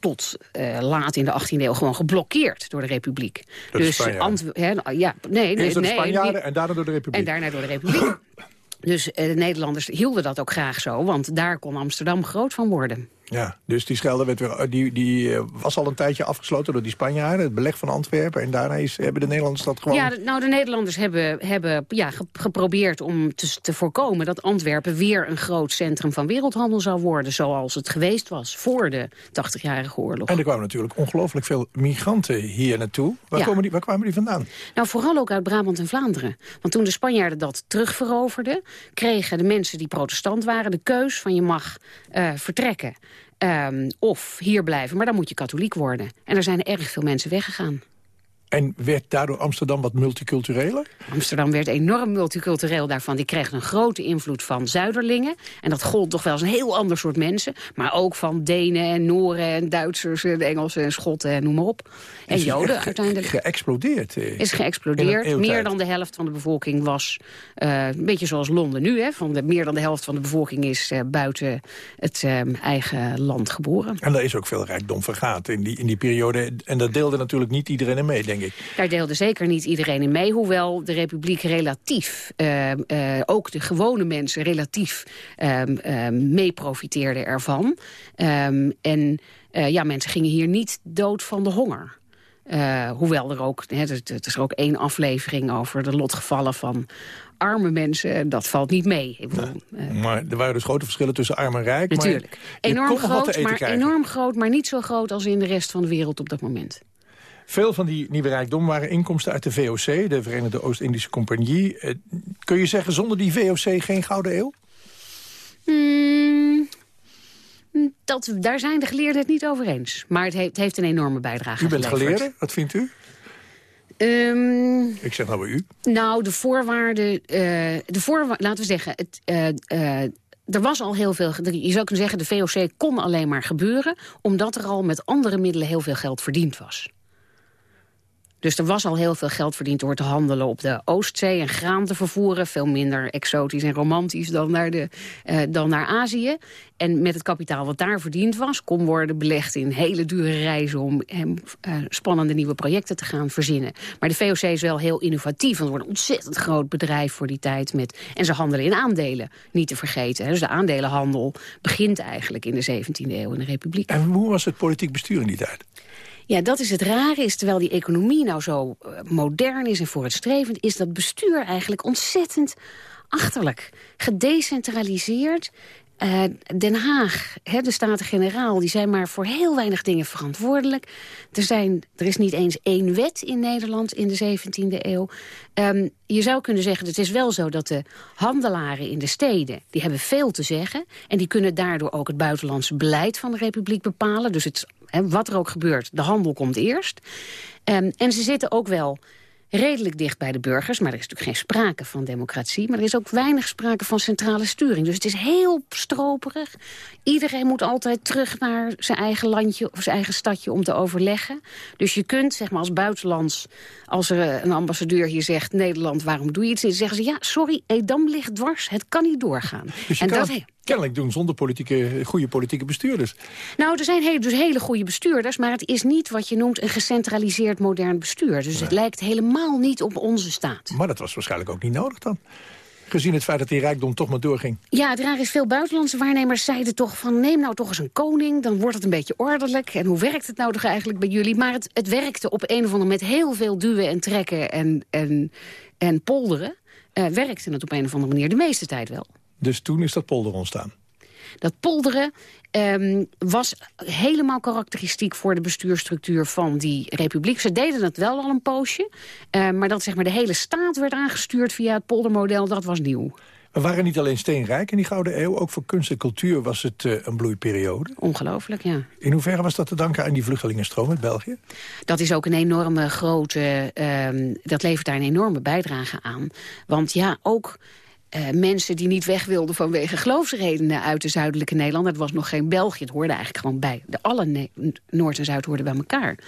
tot laat in de 18e eeuw gewoon geblokkeerd door de Republiek.
Door.
Antw- hè, ja, nee, nee,
Eerst door de
nee,
Spanjaarden en daarna door de Republiek.
en daarna door de Republiek. Dus eh, de Nederlanders hielden dat ook graag zo, want daar kon Amsterdam groot van worden.
Ja, dus die Schelde werd weer, die, die eh, was al een tijdje afgesloten door die Spanjaarden. Het beleg van Antwerpen. En daarna is, hebben de Nederlanders dat gewoon...
Ja, nou, de Nederlanders hebben, hebben ja, ge- geprobeerd om te, te voorkomen... dat Antwerpen weer een groot centrum van wereldhandel zou worden... zoals het geweest was voor de 80-jarige oorlog.
En er kwamen natuurlijk ongelooflijk veel migranten hier naartoe. Waar,
Ja.
komen die, waar kwamen die vandaan?
Nou, vooral ook uit Brabant en Vlaanderen. Want toen de Spanjaarden dat terugveroverden... kregen de mensen die protestant waren de keus van je mag eh, vertrekken. Ehm, of hier blijven, maar dan moet je katholiek worden. En er zijn erg veel mensen weggegaan.
En werd daardoor Amsterdam wat multicultureler?
Amsterdam werd enorm multicultureel daarvan. Die kreeg een grote invloed van Zuiderlingen. En dat gold toch wel eens een heel ander soort mensen. Maar ook van Denen en Noren en Duitsers en Engelsen en Schotten en noem maar op. En
Is
Joden
ge-
uiteindelijk.
Geëxplodeerd. eh,
Is geëxplodeerd. Meer dan de helft van de bevolking was, eh, een beetje zoals Londen nu... Hè, van de, meer dan de helft van de bevolking is eh, buiten het eh, eigen land geboren.
En daar is ook veel rijkdom vergaat in die, in die periode. En dat deelde natuurlijk niet iedereen mee, denk ik.
Daar deelde zeker niet iedereen in mee. Hoewel de republiek relatief, eh, eh, ook de gewone mensen relatief eh, eh, mee profiteerden ervan. Ehm, en eh, ja, mensen gingen hier niet dood van de honger. Eh, hoewel er ook, hè, het, het is er ook één aflevering over de lotgevallen van arme mensen. En Dat valt niet mee. Ik bedoel,
Maar er waren dus grote verschillen tussen arm en rijk.
Natuurlijk.
Maar je
Enorm groot, maar
krijgen.
enorm groot, maar niet zo groot als in de rest van de wereld op dat moment.
Veel van die nieuwe rijkdom waren inkomsten uit de VOC, de Verenigde Oost-Indische Compagnie. Eh, kun je zeggen, zonder die VOC geen Gouden Eeuw?
Hmm, dat, daar zijn de geleerden het niet over eens. Maar het heeft, het heeft een enorme bijdrage
U bent geleerde, wat vindt u?
Ehm,
Ik zeg nou bij u.
nou, de voorwaarden... eh, de voorwa laten we zeggen... Het, eh, er was al heel veel... Je zou kunnen zeggen, de VOC kon alleen maar gebeuren... omdat er al met andere middelen heel veel geld verdiend was. Dus er was al heel veel geld verdiend door te handelen op de Oostzee... en graan te vervoeren, veel minder exotisch en romantisch dan naar, de, eh, dan naar Azië. En met het kapitaal wat daar verdiend was... kon worden belegd in hele dure reizen... om eh, spannende nieuwe projecten te gaan verzinnen. Maar de VOC is wel heel innovatief. Want het wordt een ontzettend groot bedrijf voor die tijd. Met, en ze handelen in aandelen, niet te vergeten. Dus de aandelenhandel begint eigenlijk in de 17e eeuw in de Republiek.
En hoe was het politiek bestuur in die tijd?
Ja, dat is het rare, is terwijl die economie nou zo eh, modern is en vooruitstrevend... is dat bestuur eigenlijk ontzettend achterlijk. Gedecentraliseerd. Eh, Den Haag, hè, de Staten-Generaal, die zijn maar voor heel weinig dingen verantwoordelijk. Er, zijn, er is niet eens één wet in Nederland in de 17e eeuw. Ehm, je zou kunnen zeggen, het is wel zo dat de handelaren in de steden... die hebben veel te zeggen en die kunnen daardoor ook het buitenlandse beleid van de Republiek bepalen. Dus het, hè, wat er ook gebeurt, de handel komt eerst. Ehm, en ze zitten ook wel redelijk dicht bij de burgers. Maar er is natuurlijk geen sprake van democratie. Maar er is ook weinig sprake van centrale sturing. Dus het is heel stroperig. Iedereen moet altijd terug naar zijn eigen landje of zijn eigen stadje om te overleggen. Dus je kunt, zeg maar als buitenlands, als er eh, een ambassadeur hier zegt... Nederland, waarom doe je iets? Dan zeggen ze, ja, sorry, Edam ligt dwars. Het kan niet doorgaan.
Dus je
en
kan
dat
kennelijk doen zonder politieke, goede politieke bestuurders.
nou, er zijn hele, dus hele goede bestuurders... maar het is niet wat je noemt een gecentraliseerd modern bestuur. Dus het lijkt helemaal niet op onze staat.
Maar dat was waarschijnlijk ook niet nodig dan. Gezien het feit dat die rijkdom toch maar doorging.
Ja, het raar is, veel buitenlandse waarnemers zeiden toch van... neem nou toch eens een koning, dan wordt het een beetje ordelijk. En hoe werkt het nou toch eigenlijk bij jullie? Maar het, het werkte op een of andere met heel veel duwen en trekken en, en, en polderen... eh, werkte het op een of andere manier de meeste tijd wel.
Dus toen is dat polder ontstaan.
Dat polderen ehm, was helemaal karakteristiek voor de bestuurstructuur van die republiek. Ze deden het wel al een poosje, eh, maar dat zeg maar, de hele staat werd aangestuurd via het poldermodel, dat was nieuw.
We waren niet alleen steenrijk in die Gouden Eeuw. Ook voor kunst en cultuur was het eh, een bloeiperiode.
Ongelooflijk, ja.
In hoeverre was dat te danken aan die vluchtelingenstroom uit België?
Dat is ook een enorme grote, ehm, dat levert daar een enorme bijdrage aan. Want ja, ook eh, mensen die niet weg wilden vanwege geloofsredenen uit de zuidelijke Nederland. Dat was nog geen België, het hoorde eigenlijk gewoon bij. De alle Noord en Zuid hoorden bij elkaar.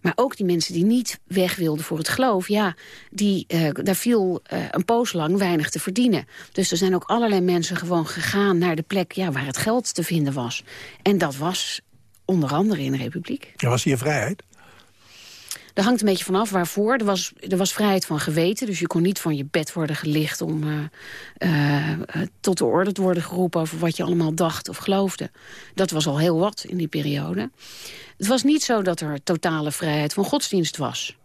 Maar ook die mensen die niet weg wilden voor het geloof... ja, die, eh, daar viel eh, een poos lang weinig te verdienen. Dus er zijn ook allerlei mensen gewoon gegaan naar de plek... Ja, waar het geld te vinden was. En dat was onder andere in de Republiek.
Er was hier vrijheid.
Er hangt een beetje vanaf waarvoor. Er was, er was vrijheid van geweten, dus je kon niet van je bed worden gelicht... om uh, tot de orde te worden geroepen over wat je allemaal dacht of geloofde. Dat was al heel wat in die periode. Het was niet zo dat er totale vrijheid van godsdienst was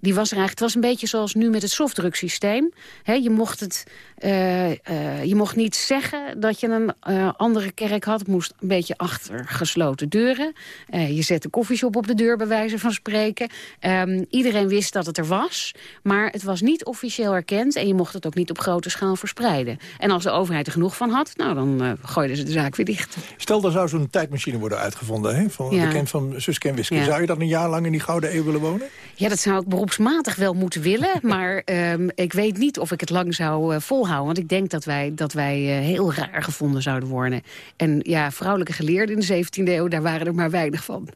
die was er eigenlijk, het was een beetje zoals nu met het softdrugsysteem. He, je, mocht het, uh, uh, je mocht niet zeggen dat je een uh, andere kerk had. Het moest een beetje achter gesloten deuren. je zet een koffieshop op de deur, bij wijze van spreken. Um, iedereen wist dat het er was. Maar het was niet officieel erkend. En je mocht het ook niet op grote schaal verspreiden. En als de overheid er genoeg van had, nou, dan gooiden ze de zaak weer dicht.
Stel, er zou zo'n tijdmachine worden uitgevonden. Hè? Van, ja. Bekend van Suske en Wiske. Ja. Zou je dat een jaar lang in die Gouden Eeuw willen wonen?
Ja, dat zou ik beroep beroepsmatig wel moeten willen. Maar um, ik weet niet of ik het lang zou uh, volhouden. Want ik denk dat wij, dat wij uh, heel raar gevonden zouden worden. En ja, vrouwelijke geleerden in de 17e eeuw, daar waren er maar weinig van.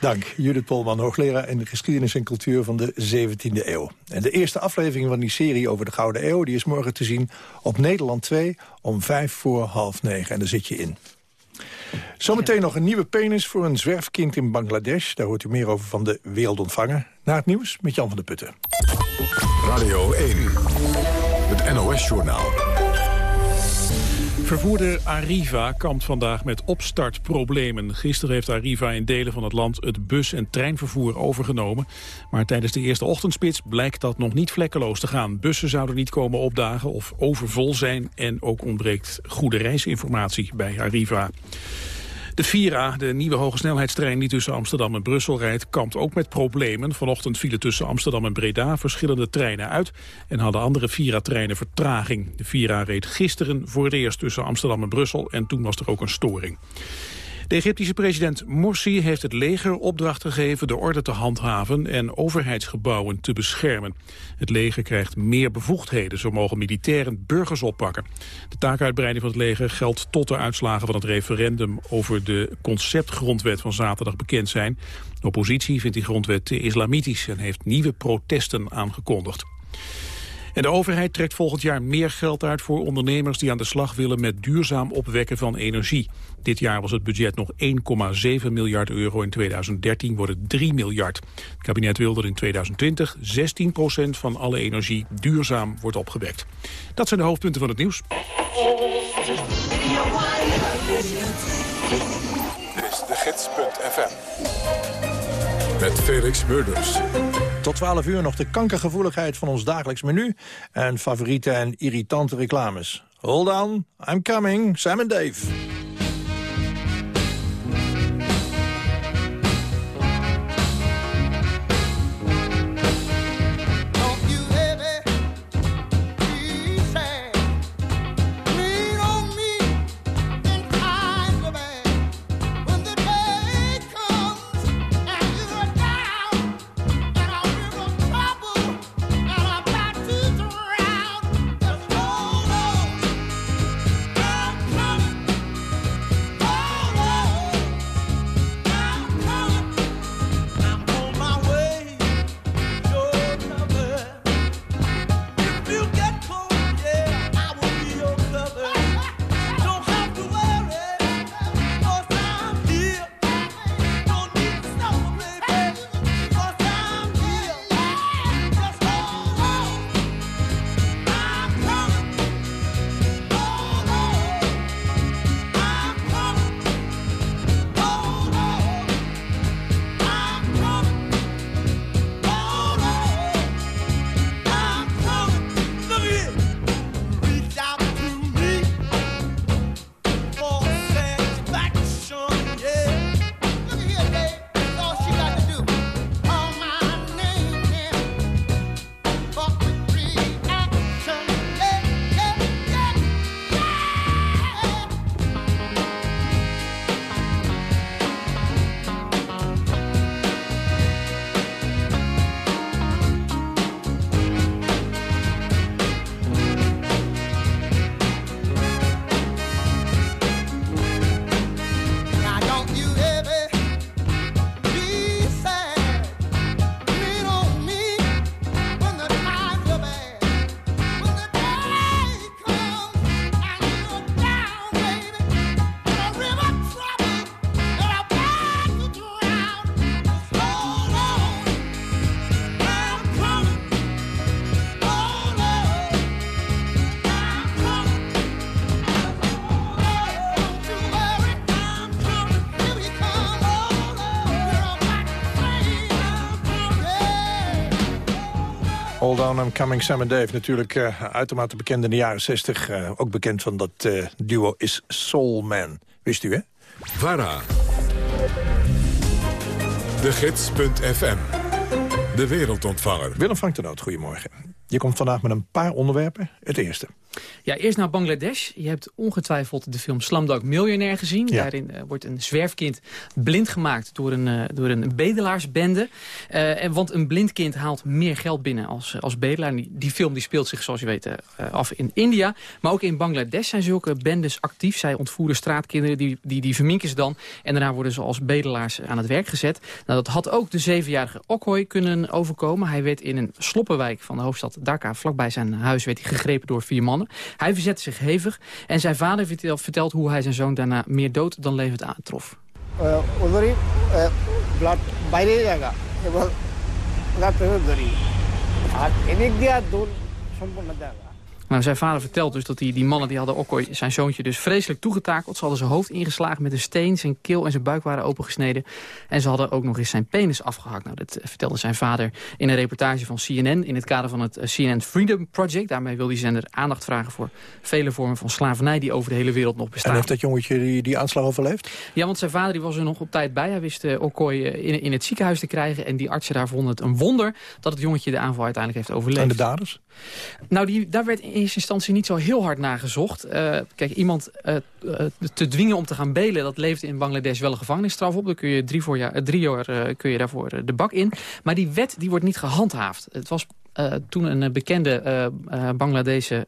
Dank, Judith Polman, hoogleraar in de geschiedenis en cultuur van de 17e eeuw. En de eerste aflevering van die serie over de Gouden Eeuw... die is morgen te zien op Nederland 2 om vijf voor half negen. En daar zit je in. Zometeen nog een nieuwe penis voor een zwerfkind in Bangladesh. Daar hoort u meer over van de Wereldontvanger. Na het nieuws met Jan van der Putten.
Radio 1, het NOS-journaal.
Vervoerder Arriva kampt vandaag met opstartproblemen. Gisteren heeft Arriva in delen van het land het bus- en treinvervoer overgenomen. Maar tijdens de eerste ochtendspits blijkt dat nog niet vlekkeloos te gaan. Bussen zouden niet komen opdagen of overvol zijn... en ook ontbreekt goede reisinformatie bij Arriva. De Vira, de nieuwe hogesnelheidstrein die tussen Amsterdam en Brussel rijdt, kampt ook met problemen. Vanochtend vielen tussen Amsterdam en Breda verschillende treinen uit en hadden andere Vira-treinen vertraging. De Vira reed gisteren voor het eerst tussen Amsterdam en Brussel en toen was er ook een storing. De Egyptische president Morsi heeft het leger opdracht gegeven de orde te handhaven en overheidsgebouwen te beschermen. Het leger krijgt meer bevoegdheden, zo mogen militairen burgers oppakken. De taakuitbreiding van het leger geldt tot de uitslagen van het referendum over de conceptgrondwet van zaterdag bekend zijn. De oppositie vindt die grondwet te islamitisch en heeft nieuwe protesten aangekondigd. En de overheid trekt volgend jaar meer geld uit voor ondernemers die aan de slag willen met duurzaam opwekken van energie. Dit jaar was het budget nog 1,7 miljard euro. In 2013 wordt het 3 miljard. Het kabinet wil dat in 2020 16 procent van alle energie duurzaam wordt opgewekt. Dat zijn de hoofdpunten van het nieuws.
Dit is de gids.fm. Met Felix Murders.
Tot 12 uur nog de kankergevoeligheid van ons dagelijks menu... en favoriete en irritante reclames. Hold on, I'm coming, Sam en Dave. On, I'm coming, Sam and Dave. Natuurlijk uh, uitermate bekend in de jaren 60. Uh, ook bekend van dat uh, duo is Soul Man. Wist u, hè?
VARA. De Gids.fm. De wereldontvanger.
Willem Frank de Noot, goedemorgen. Je komt vandaag met een paar onderwerpen. Het eerste.
Ja, eerst naar Bangladesh. Je hebt ongetwijfeld de film Slumdog Millionaire gezien.
Ja.
Daarin uh, wordt een zwerfkind blind gemaakt door een, uh, door een bedelaarsbende. Uh, en, want een blind kind haalt meer geld binnen als, als bedelaar. Die, die film die speelt zich, zoals je weet, af in India. Maar ook in Bangladesh zijn zulke bendes actief. Zij ontvoeren straatkinderen, die, die, die verminken ze dan. En daarna worden ze als bedelaars aan het werk gezet. Nou, dat had ook de zevenjarige Okoy kunnen overkomen. Hij werd in een sloppenwijk van de hoofdstad Dhaka, vlakbij zijn huis, werd hij gegrepen door vier mannen. Hij verzette zich hevig en zijn vader vertelt, vertelt hoe hij zijn zoon daarna meer dood dan levend aantrof.
Uh, Ik heb het niet dat het heb het niet gedaan.
Ik heb het niet gedaan. Maar zijn vader vertelt dus dat die, die mannen die hadden zijn zoontje dus vreselijk toegetakeld. Ze hadden zijn hoofd ingeslagen met een steen, zijn keel en zijn buik waren opengesneden. En ze hadden ook nog eens zijn penis afgehakt. Nou, dat eh, vertelde zijn vader in een reportage van CNN in het kader van het eh, CNN Freedom Project. Daarmee wil die zender aandacht vragen voor vele vormen van slavernij die over de hele wereld nog bestaan.
En heeft dat jongetje die, die aanslag overleefd?
Ja, want zijn vader die was er nog op tijd bij. Hij wist uh, in, in het ziekenhuis te krijgen en die artsen daar vonden het een wonder dat het jongetje de aanval uiteindelijk heeft overleefd.
En de daders?
Nou, die, daar werd in eerste instantie niet zo heel hard naar gezocht. Uh, kijk, iemand uh, uh, te dwingen om te gaan belen... dat levert in Bangladesh wel een gevangenisstraf op. Dan kun je drie, voor jaar, drie jaar kun je daarvoor de bak in. Maar die wet die wordt niet gehandhaafd. Het was uh, toen een bekende uh, uh, Bangladese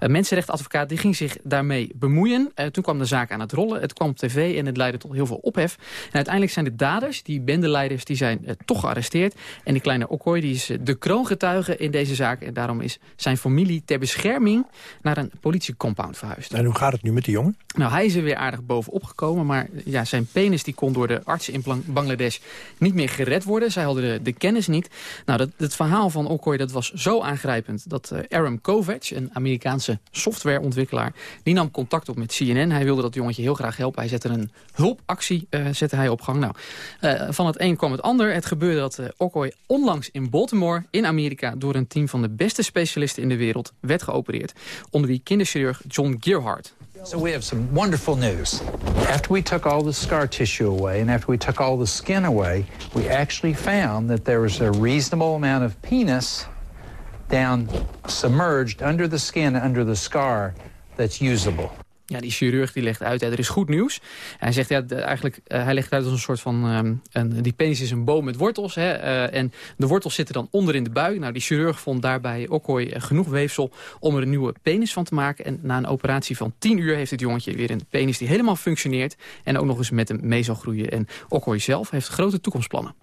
mensenrechtadvocaat... die ging zich daarmee bemoeien. toen kwam de zaak aan het rollen. Het kwam op tv en het leidde tot heel veel ophef. En uiteindelijk zijn de daders, die bendeleiders, die zijn toch gearresteerd. En die kleine Okoy die is de kroongetuige in deze zaak. En daarom is zijn familie ter bescherming naar een politiecompound verhuisd.
En hoe gaat het nu met die jongen?
Nou, hij is er weer aardig bovenop gekomen. Maar ja, zijn penis die kon door de artsen in Bangladesh niet meer gered worden. Zij hadden de, de kennis niet. Nou, dat, het verhaal van Okoy dat was zo aangrijpend dat uh, Aram Kovac, een Amerikaanse softwareontwikkelaar, die nam contact op met CNN. Hij wilde dat jongetje heel graag helpen. Hij zette een hulpactie uh, zette hij op gang. Nou, uh, van het een kwam het ander. Het gebeurde dat uh, Okoy onlangs in Baltimore in Amerika door een team van de beste specialisten in de wereld werd geopereerd. Onder wie kinderchirurg John Gearhart.
So we have some wonderful news. After we took all the scar tissue away and after we took all the skin away, we actually found that there was a reasonable amount of penis down submerged under the skin, under the scar, that's usable.
Ja, die chirurg die legt uit, er is goed nieuws. Hij zegt, ja, eigenlijk, uh, hij legt uit als een soort van... Um, een, die penis is een boom met wortels. Hè, uh, en de wortels zitten dan onder in de buik. Nou, die chirurg vond daarbij Okoy uh, genoeg weefsel om er een nieuwe penis van te maken. En na een operatie van 10 uur heeft het jongetje weer een penis die helemaal functioneert. En ook nog eens met hem mee zal groeien. En Okoy zelf heeft grote toekomstplannen.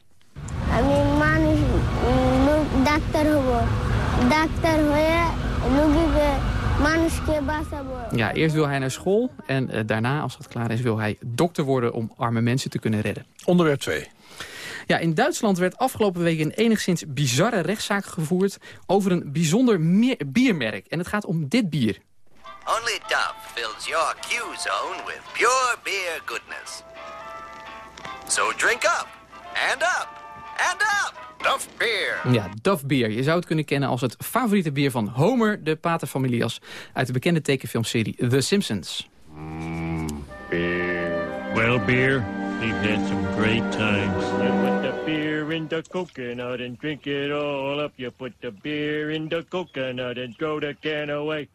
Ja, eerst wil hij naar school en uh, daarna, als dat klaar is, wil hij dokter worden om arme mensen te kunnen redden.
Onderwerp 2.
Ja, in Duitsland werd afgelopen week een enigszins bizarre rechtszaak gevoerd over een bijzonder biermerk. En het gaat om dit bier.
Only Dove fills your Q-zone with pure beer goodness. So drink up, and up, and up. Duff Beer.
Ja, Duff Beer. Je zou het kunnen kennen als het favoriete bier van Homer, de paterfamilias, uit de bekende tekenfilmserie The Simpsons.
Mm, beer. Well, beer, we've had some great times. You put the beer in the coconut and drink it all up. You put the beer in the coconut and throw the can away.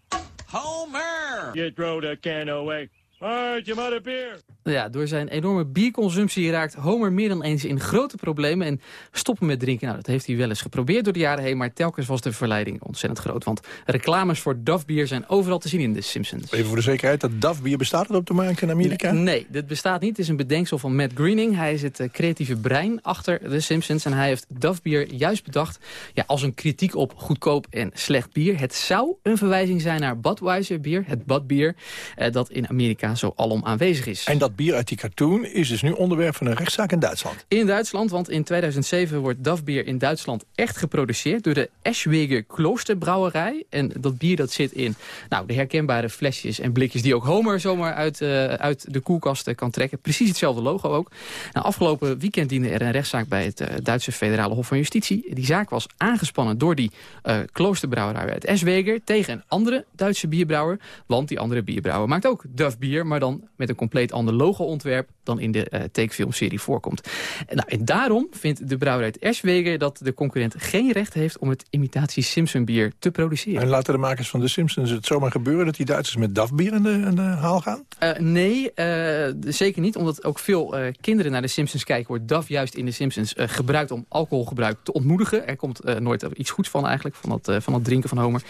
Homer! You throw the can away. Alright, you out of beer.
Ja, door zijn enorme bierconsumptie raakt Homer meer dan eens in grote problemen en stoppen met drinken. Nou, dat heeft hij wel eens geprobeerd door de jaren heen, maar telkens was de verleiding ontzettend groot. Want reclames voor Duff bier zijn overal te zien in The Simpsons.
Even voor de zekerheid, dat Duff bier bestaat het op te maken in Amerika?
Nee, nee, dit bestaat niet. Het is een bedenksel van Matt Groening. Hij is het uh, creatieve brein achter The Simpsons en hij heeft Duff bier juist bedacht ja, als een kritiek op goedkoop en slecht bier. Het zou een verwijzing zijn naar Budweiser bier, het Bud bier, uh, dat in Amerika ja, zo alom aanwezig is.
En dat bier uit die cartoon is dus nu onderwerp van een rechtszaak in Duitsland.
In Duitsland, want in 2007 wordt DAF-bier in Duitsland echt geproduceerd... door de Eschwege Kloosterbrouwerij. En dat bier dat zit in nou, de herkenbare flesjes en blikjes... die ook Homer zomaar uit, uh, uit de koelkast kan trekken. Precies hetzelfde logo ook. Nou, afgelopen weekend diende er een rechtszaak bij het uh, Duitse Federale Hof van Justitie. Die zaak was aangespannen door die uh, kloosterbrouwerij uit Eschweger... tegen een andere Duitse bierbrouwer. Want die andere bierbrouwer maakt ook DAF maar dan met een compleet ander logo-ontwerp dan in de uh, tekenfilmserie voorkomt. En, nou, en daarom vindt de brouwerij uit Eschwege dat de concurrent geen recht heeft om het imitatie Simpson bier te produceren.
En laten de makers van de Simpsons het zomaar gebeuren dat die Duitsers met DAF bier in de, haal gaan?
Uh, nee, uh, zeker niet. Omdat ook veel kinderen naar de Simpsons kijken, wordt DAF juist in de Simpsons gebruikt om alcoholgebruik te ontmoedigen. Er komt nooit iets goeds van eigenlijk, van dat, van dat drinken van Homer.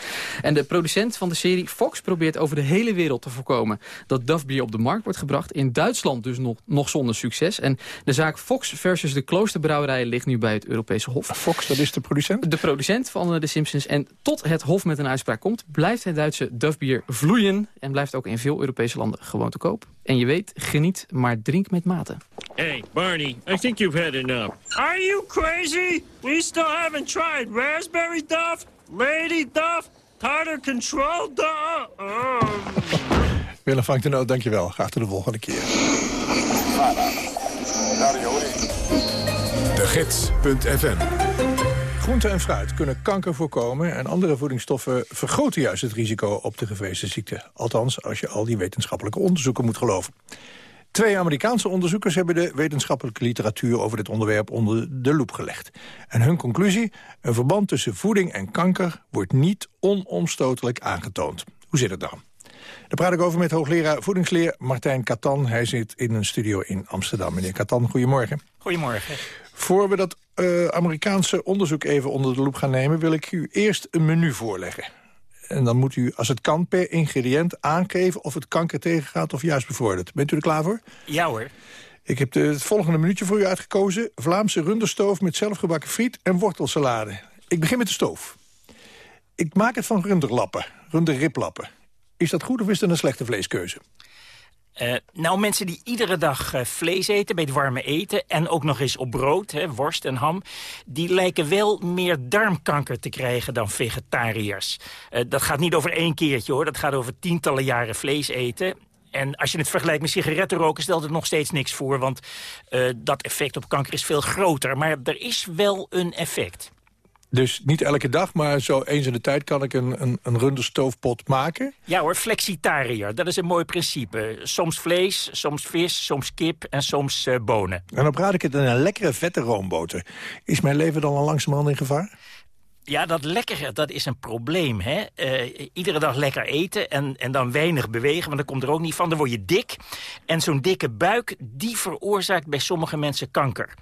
En de producent van de serie Fox probeert over de hele wereld te voorkomen dat DAF bier op de markt wordt gebracht. In Duitsland dus nog nog zonder succes. En de zaak Fox versus de kloosterbrouwerij ligt nu bij het Europese Hof.
Fox, dat is de producent?
De producent van de Simpsons. En tot het Hof met een uitspraak komt, blijft het Duitse Dufbier vloeien. En blijft ook in veel Europese landen gewoon te koop. En je weet, geniet, maar drink met mate.
Hey, Barney, I think you've had enough. Are you crazy? We still haven't tried raspberry duff, lady duff, tartar control duff.
Willem Frank de Noot, dankjewel. Graag tot de volgende keer.
De Gids.fm
Groente en fruit kunnen kanker voorkomen... en andere voedingsstoffen vergroten juist het risico op de gevreesde ziekte. Althans, als je al die wetenschappelijke onderzoeken moet geloven. Twee Amerikaanse onderzoekers hebben de wetenschappelijke literatuur over dit onderwerp onder de loep gelegd. En hun conclusie, een verband tussen voeding en kanker wordt niet onomstotelijk aangetoond. Hoe zit het dan? Daar praat ik over met hoogleraar voedingsleer Martijn Katan. Hij zit in een studio in Amsterdam. Meneer Katan, goedemorgen.
Goedemorgen.
Voor we dat uh, Amerikaanse onderzoek even onder de loep gaan nemen... wil ik u eerst een menu voorleggen. En dan moet u, als het kan, per ingrediënt aangeven... of het kanker tegengaat of juist bevordert. Bent u er klaar voor?
Ja hoor.
Ik heb de, het volgende minuutje voor u uitgekozen. Vlaamse runderstoof met zelfgebakken friet en wortelsalade. Ik begin met de stoof. Ik maak het van runderlappen, runderriplappen. Is dat goed of is dat een slechte vleeskeuze?
Uh, nou, mensen die iedere dag uh, vlees eten, bij het warme eten... en ook nog eens op brood, hè, worst en ham... die lijken wel meer darmkanker te krijgen dan vegetariërs. Uh, dat gaat niet over één keertje, hoor. Dat gaat over tientallen jaren vlees eten. En als je het vergelijkt met sigaretten roken, stelt het nog steeds niks voor. Want dat effect op kanker is veel groter. Maar er is wel een effect.
Dus niet elke dag, maar zo eens in de tijd kan ik een, een, een runderstoofpot maken?
Ja hoor, flexitariër. Dat is een mooi principe. Soms vlees, soms vis, soms kip en soms uh, bonen.
En dan praat ik het in een lekkere vette roomboter. Is mijn leven dan al langzamerhand in gevaar?
Ja, dat lekkere, dat is een probleem. Hè? Uh, iedere dag lekker eten en, en dan weinig bewegen, want dan komt er ook niet van. Dan word je dik. En zo'n dikke buik, die veroorzaakt bij sommige mensen kanker.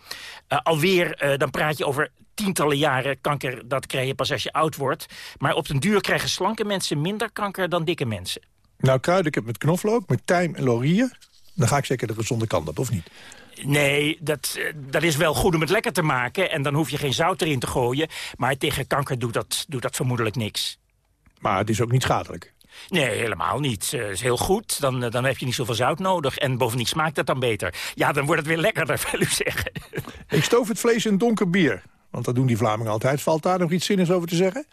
Uh, alweer, uh, dan praat je over tientallen jaren kanker, dat krijg je pas als je oud wordt. Maar op den duur krijgen slanke mensen minder kanker dan dikke mensen.
Nou, kruid ik het met knoflook, met tijm en laurier. Dan ga ik zeker de gezonde kant op, of niet?
Nee, dat, dat is wel goed om het lekker te maken. En dan hoef je geen zout erin te gooien. Maar tegen kanker doet dat, doet dat vermoedelijk niks.
Maar het is ook niet schadelijk?
Nee, helemaal niet. Het is heel goed. Dan, dan heb je niet zoveel zout nodig. En bovendien smaakt het dan beter. Ja, dan wordt het weer lekkerder, wil u zeggen.
Ik stoof het vlees in donker bier. Want dat doen die Vlamingen altijd. Valt daar nog iets zinnigs over te zeggen?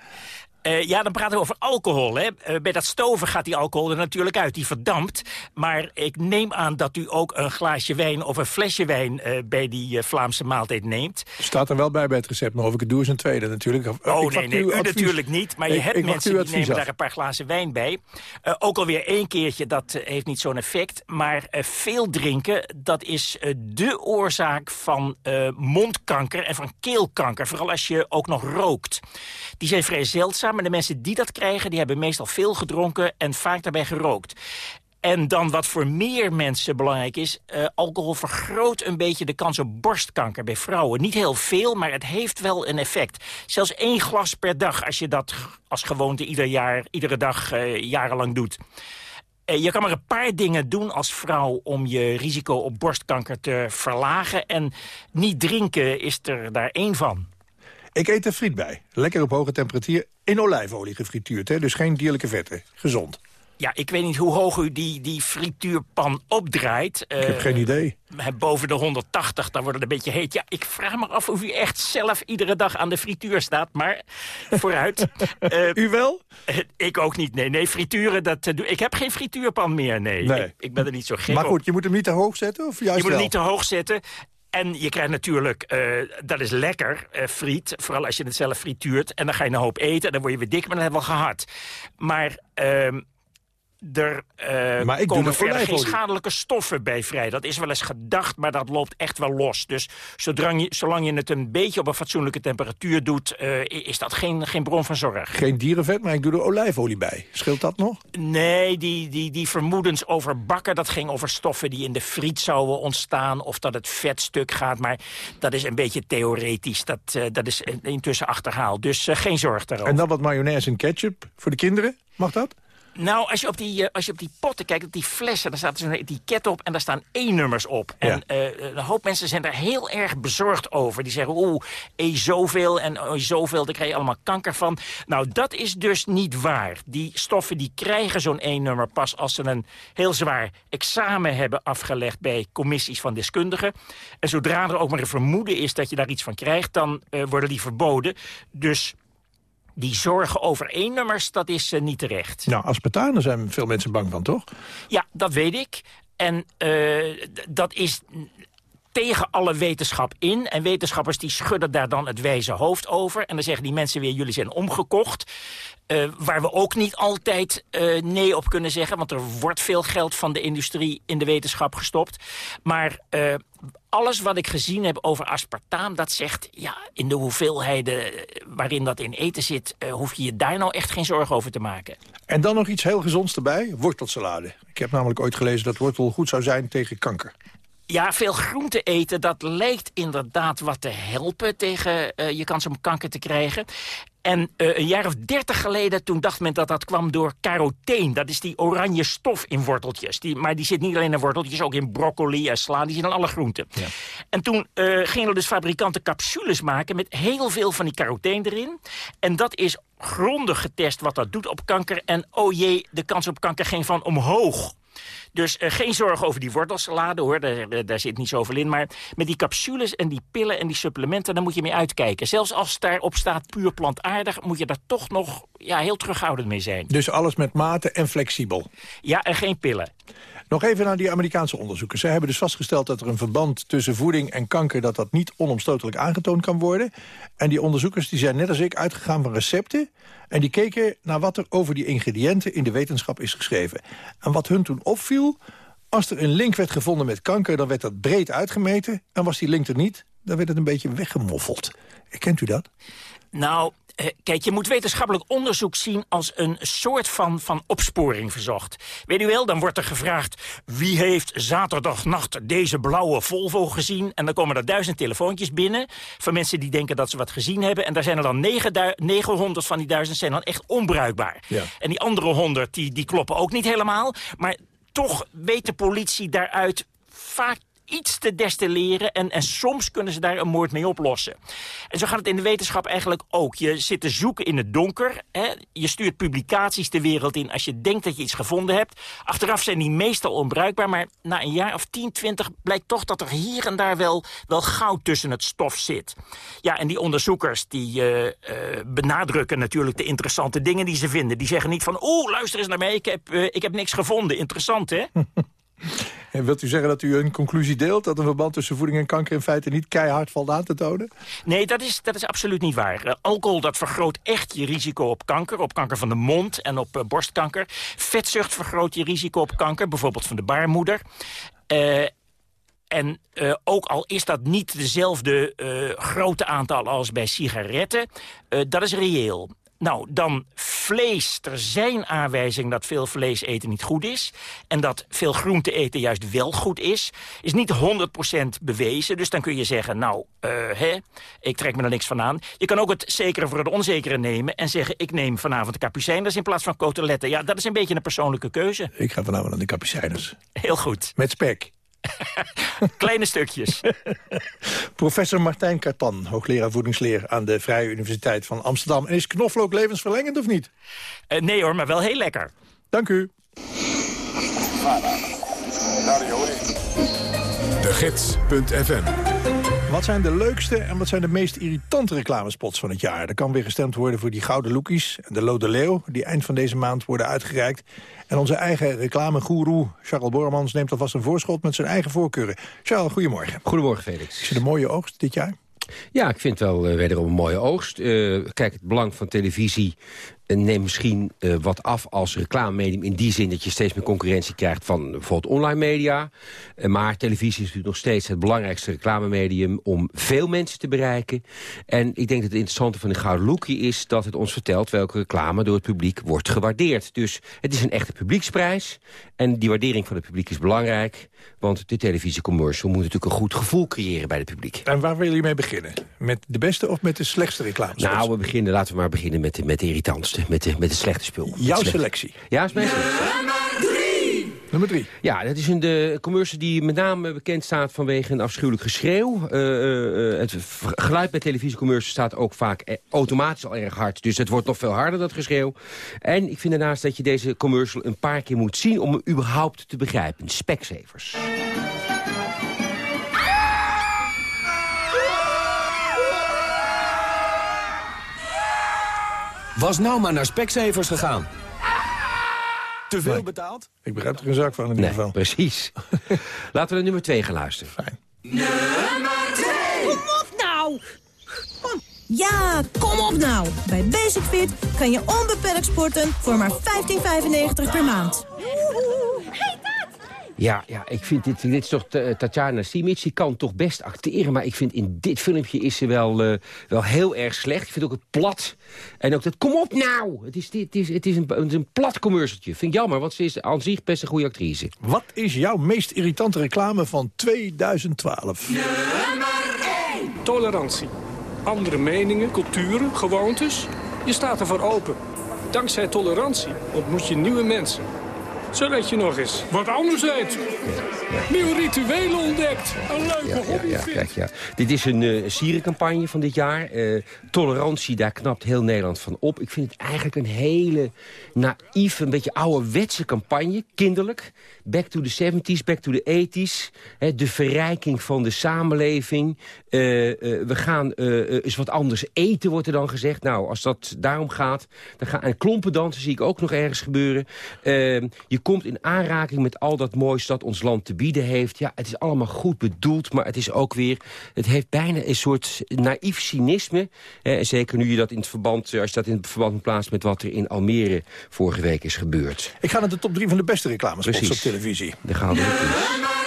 Uh, ja, dan praten we over alcohol. Hè. Uh, bij dat stoven gaat die alcohol er natuurlijk uit. Die verdampt. Maar ik neem aan dat u ook een glaasje wijn of een flesje wijn... Uh, bij die Vlaamse maaltijd neemt.
Staat er wel bij bij het recept nog of ik het doe is een tweede natuurlijk.
Oh nee, nee, u, natuurlijk niet. Maar je ik, hebt ik mensen die nemen af. daar een paar glazen wijn bij. ook alweer één keertje, dat heeft niet zo'n effect. Maar veel drinken, dat is de oorzaak van mondkanker en van keelkanker. Vooral als je ook nog rookt. Die zijn vrij zeldzaam maar de mensen die dat krijgen... die hebben meestal veel gedronken en vaak daarbij gerookt. En dan wat voor meer mensen belangrijk is... Uh, alcohol vergroot een beetje de kans op borstkanker bij vrouwen. Niet heel veel, maar het heeft wel een effect. Zelfs één glas per dag, als je dat als gewoonte ieder jaar, iedere dag uh, jarenlang doet. Uh, je kan maar een paar dingen doen als vrouw om je risico op borstkanker te verlagen. En niet drinken is er daar één van.
Ik eet er friet bij. Lekker op hoge temperatuur in olijfolie gefrituurd. Hè? Dus geen dierlijke vetten. Gezond.
Ja, ik weet niet hoe hoog u die, die frituurpan opdraait.
Ik heb geen idee.
Boven de 180, dan wordt het een beetje heet. Ja, ik vraag me af of u echt zelf iedere dag aan de frituur staat. Maar vooruit.
Uh, u wel?
ik ook niet, nee. Nee, frituren, dat doe ik. heb geen frituurpan meer, nee.
nee.
Ik, ik, ben er niet zo gek
Maar goed, je moet hem niet te hoog zetten? Of juist
je moet
hem
niet te hoog zetten. En je krijgt natuurlijk, uh, dat is lekker, uh, friet. Vooral als je het zelf frituurt. En dan ga je een hoop eten en dan word je weer dik, maar dan hebben we gehad. Maar... Uh, er uh,
maar ik
komen verder geen schadelijke stoffen bij vrij. Dat is wel eens gedacht, maar dat loopt echt wel los. Dus zolang je, zolang je het een beetje op een fatsoenlijke temperatuur doet... Uh, is dat geen, geen bron van zorg.
Geen dierenvet, maar ik doe er olijfolie bij. Scheelt dat nog?
Nee, die, die, die vermoedens over bakken... dat ging over stoffen die in de friet zouden ontstaan... of dat het vetstuk gaat, maar dat is een beetje theoretisch. Dat, uh, dat is intussen achterhaald. Dus geen zorg daarover.
En dan wat mayonaise en ketchup voor de kinderen? Mag dat?
Nou, als je op die, uh, als je op die potten kijkt, op die flessen... daar staat zo'n etiket op en daar staan E-nummers op. Ja. En uh, een hoop mensen zijn daar heel erg bezorgd over. Die zeggen, oeh, E zoveel en oh, zoveel, daar krijg je allemaal kanker van. Nou, dat is dus niet waar. Die stoffen die krijgen zo'n E-nummer pas als ze een heel zwaar examen hebben afgelegd... bij commissies van deskundigen. En zodra er ook maar een vermoeden is dat je daar iets van krijgt... dan uh, worden die verboden. Dus die zorgen over één-nummers, dat is uh, niet terecht.
Nou, aspartame zijn veel mensen bang van, toch?
Ja, dat weet ik. En uh, dat is tegen alle wetenschap in. En wetenschappers die schudden daar dan het wijze hoofd over. En dan zeggen die mensen weer, jullie zijn omgekocht. Uh, waar we ook niet altijd uh, nee op kunnen zeggen. Want er wordt veel geld van de industrie in de wetenschap gestopt. Maar uh, alles wat ik gezien heb over aspartaam, dat zegt... ja, in de hoeveelheden waarin dat in eten zit... hoef je je daar nou echt geen zorgen over te maken.
En dan nog iets heel gezonds erbij, wortelsalade. Ik heb namelijk ooit gelezen dat wortel goed zou zijn tegen kanker.
Ja, veel groente eten, dat lijkt inderdaad wat te helpen tegen uh, je kans om kanker te krijgen. En uh, een jaar of dertig geleden, toen dacht men dat dat kwam door caroteen. Dat is die oranje stof in worteltjes. Die, maar die zit niet alleen in worteltjes, ook in broccoli en sla. Die zit in alle groenten. Ja. En toen uh, gingen er dus fabrikanten capsules maken met heel veel van die caroteen erin. En dat is grondig getest wat dat doet op kanker. En oh jee, de kans op kanker ging van omhoog. Dus uh, geen zorgen over die wortelsalade, hoor. Daar, daar zit niet zoveel in. Maar met die capsules en die pillen en die supplementen... daar moet je mee uitkijken. Zelfs als daarop staat puur plantaardig... moet je daar toch nog ja, heel terughoudend mee zijn.
Dus alles met mate en flexibel?
Ja, en geen pillen.
Nog even naar die Amerikaanse onderzoekers. Zij hebben dus vastgesteld dat er een verband tussen voeding en kanker... dat dat niet onomstotelijk aangetoond kan worden. En die onderzoekers die zijn net als ik uitgegaan van recepten... en die keken naar wat er over die ingrediënten in de wetenschap is geschreven. En wat hun toen opviel... als er een link werd gevonden met kanker, dan werd dat breed uitgemeten. En was die link er niet, dan werd het een beetje weggemoffeld. Kent u dat?
Nou, Kijk, je moet wetenschappelijk onderzoek zien als een soort van, van opsporing verzocht. Weet u wel, dan wordt er gevraagd... wie heeft zaterdagnacht deze blauwe Volvo gezien? En dan komen er duizend telefoontjes binnen... van mensen die denken dat ze wat gezien hebben. En daar zijn er dan 900 van die duizend zijn dan echt onbruikbaar. Ja. En die andere 100 die, die kloppen ook niet helemaal. Maar toch weet de politie daaruit vaak iets te destilleren en, en soms kunnen ze daar een moord mee oplossen. En zo gaat het in de wetenschap eigenlijk ook. Je zit te zoeken in het donker. Hè? Je stuurt publicaties de wereld in als je denkt dat je iets gevonden hebt. Achteraf zijn die meestal onbruikbaar, maar na een jaar of 10, 20 blijkt toch dat er hier en daar wel, wel goud tussen het stof zit. Ja, en die onderzoekers die uh, uh, benadrukken natuurlijk de interessante dingen die ze vinden. Die zeggen niet van, oeh, luister eens naar mij, ik heb, uh, ik heb niks gevonden. Interessant, hè?
En wilt u zeggen dat u een conclusie deelt... dat een verband tussen voeding en kanker in feite niet keihard valt aan te tonen?
Nee, dat is, dat is absoluut niet waar. Uh, alcohol dat vergroot echt je risico op kanker. Op kanker van de mond en op uh, borstkanker. Vetzucht vergroot je risico op kanker, bijvoorbeeld van de baarmoeder. Uh, en ook al is dat niet dezelfde grote aantal als bij sigaretten, dat is reëel. Nou, dan vlees. Er zijn aanwijzingen dat veel vlees eten niet goed is. En dat veel groente eten juist wel goed is. Is niet 100% bewezen. Dus dan kun je zeggen, nou, uh, hè, ik trek me er niks van aan. Je kan ook het zekere voor het onzekere nemen. En zeggen, ik neem vanavond de capucijners in plaats van coteletten. Ja, dat is een beetje een persoonlijke keuze.
Ik ga vanavond aan de capucijners.
Heel goed.
Met spek.
Kleine stukjes.
Professor Martijn Kartan, hoogleraar voedingsleer aan de Vrije Universiteit van Amsterdam. En is knoflook levensverlengend of niet?
Uh, nee hoor, maar wel heel lekker.
Dank u.
Radio 1. De Gids.fm.
Wat zijn de leukste en wat zijn de meest irritante reclamespots van het jaar? Er kan weer gestemd worden voor die Gouden Loekies en de Lode Leeuw... die eind van deze maand worden uitgereikt. En onze eigen reclamegoeroe Charles Bormans neemt alvast een voorschot met zijn eigen voorkeuren. Charles, goedemorgen.
Goedemorgen, Felix.
Is het een mooie oogst dit jaar?
Ja, ik vind wel uh, wederom een mooie oogst. Uh, kijk, het belang van televisie neemt misschien uh, wat af als reclamemedium... in die zin dat je steeds meer concurrentie krijgt van bijvoorbeeld online media. Uh, maar televisie is natuurlijk nog steeds het belangrijkste reclamemedium... om veel mensen te bereiken. En ik denk dat het interessante van de Gouden Loekie is... dat het ons vertelt welke reclame door het publiek wordt gewaardeerd. Dus het is een echte publieksprijs. En die waardering van het publiek is belangrijk. Want de televisiecommercial moet natuurlijk een goed gevoel creëren bij het publiek.
En waar willen jullie mee beginnen? Met de beste of met de slechtste reclame?
Nou, we beginnen, laten we maar beginnen met de, met de irritantste met de, met de slechte spul.
Jouw selectie?
Ja, is mijn selectie.
Nummer drie! Nummer drie.
Ja, dat is een de commercial die met name bekend staat vanwege een afschuwelijk geschreeuw. Uh, uh, het geluid bij televisiecommercials staat ook vaak automatisch al erg hard. Dus het wordt nog veel harder, dat geschreeuw. En ik vind daarnaast dat je deze commercial een paar keer moet zien om hem überhaupt te begrijpen. Specsavers.
Was nou maar naar Specsavers gegaan. Te veel betaald?
Ik begrijp er een zak van in ieder
nee,
geval.
precies. Laten we naar nummer 2 gaan luisteren.
Fijn.
Nummer 2! Kom op nou! Kom. Ja, kom op nou! Bij Basic Fit kan je onbeperkt sporten voor maar 15,95 per maand.
Ja, ja, ik vind dit, dit is toch Tatjana Simic. Die kan toch best acteren, maar ik vind in dit filmpje is ze wel, uh, wel heel erg slecht. Ik vind ook het plat. En ook dat, kom op nou! Het is, het is, het is een, een plat commercialtje. Vind ik jammer, want ze is aan zich best een goede actrice.
Wat is jouw meest irritante reclame van 2012?
Nummer 1!
Tolerantie. Andere meningen, culturen, gewoontes. Je staat ervoor open. Dankzij tolerantie ontmoet je nieuwe mensen. Zodat je nog eens wat anders eet. Nieuwe rituelen ontdekt. Een leuke
ja,
hobby
ja, ja,
vindt.
kijk, ja. Dit is een uh, sierencampagne van dit jaar. Uh, tolerantie, daar knapt heel Nederland van op. Ik vind het eigenlijk een hele naïef, een beetje ouderwetse campagne. Kinderlijk. Back to the 70s, back to the 80s. Hè, de verrijking van de samenleving. Uh, we gaan eens wat anders eten, wordt er dan gezegd. Nou, als dat daarom gaat, dan gaan en klompen dansen zie ik ook nog ergens gebeuren. je komt in aanraking met al dat moois dat ons land te bieden heeft. Ja, het is allemaal goed bedoeld, maar het is ook weer... het heeft bijna een soort naïef cynisme. Eh, zeker nu je dat in het verband, als je dat in het verband plaatst... met wat er in Almere vorige week is gebeurd.
Ik ga naar de top drie van de beste reclamespots op televisie.
De Gouden Loekies.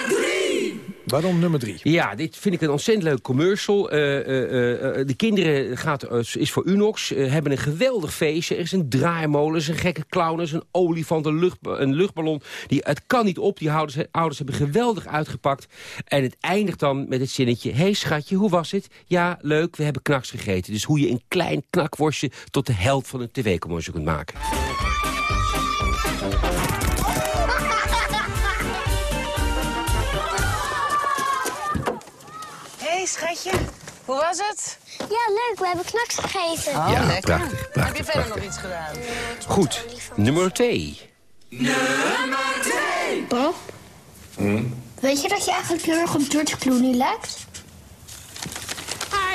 Waarom nummer drie?
Ja, dit vind ik een ontzettend leuk commercial. Uh, uh, uh, de kinderen gaat, is voor Unox, hebben een geweldig feestje. Er is een draaimolen, is een gekke clown, een olifant, een, lucht, een luchtballon. Die, het kan niet op, die ouders, hebben geweldig uitgepakt. En het eindigt dan met het zinnetje... Hey, schatje, hoe was het? Ja, leuk, we hebben knaks gegeten. Dus hoe je een klein knakworstje tot de held van een tv-commercial kunt maken.
Hoe was het?
Ja, leuk. We hebben knaks gegeten.
Oh, ja, lekker. prachtig, prachtig.
Heb je verder
prachtig.
nog iets gedaan?
Goed, nummer twee.
Nummer 2!
Pap,
Hm?
weet je dat je eigenlijk heel erg op George Clooney lijkt?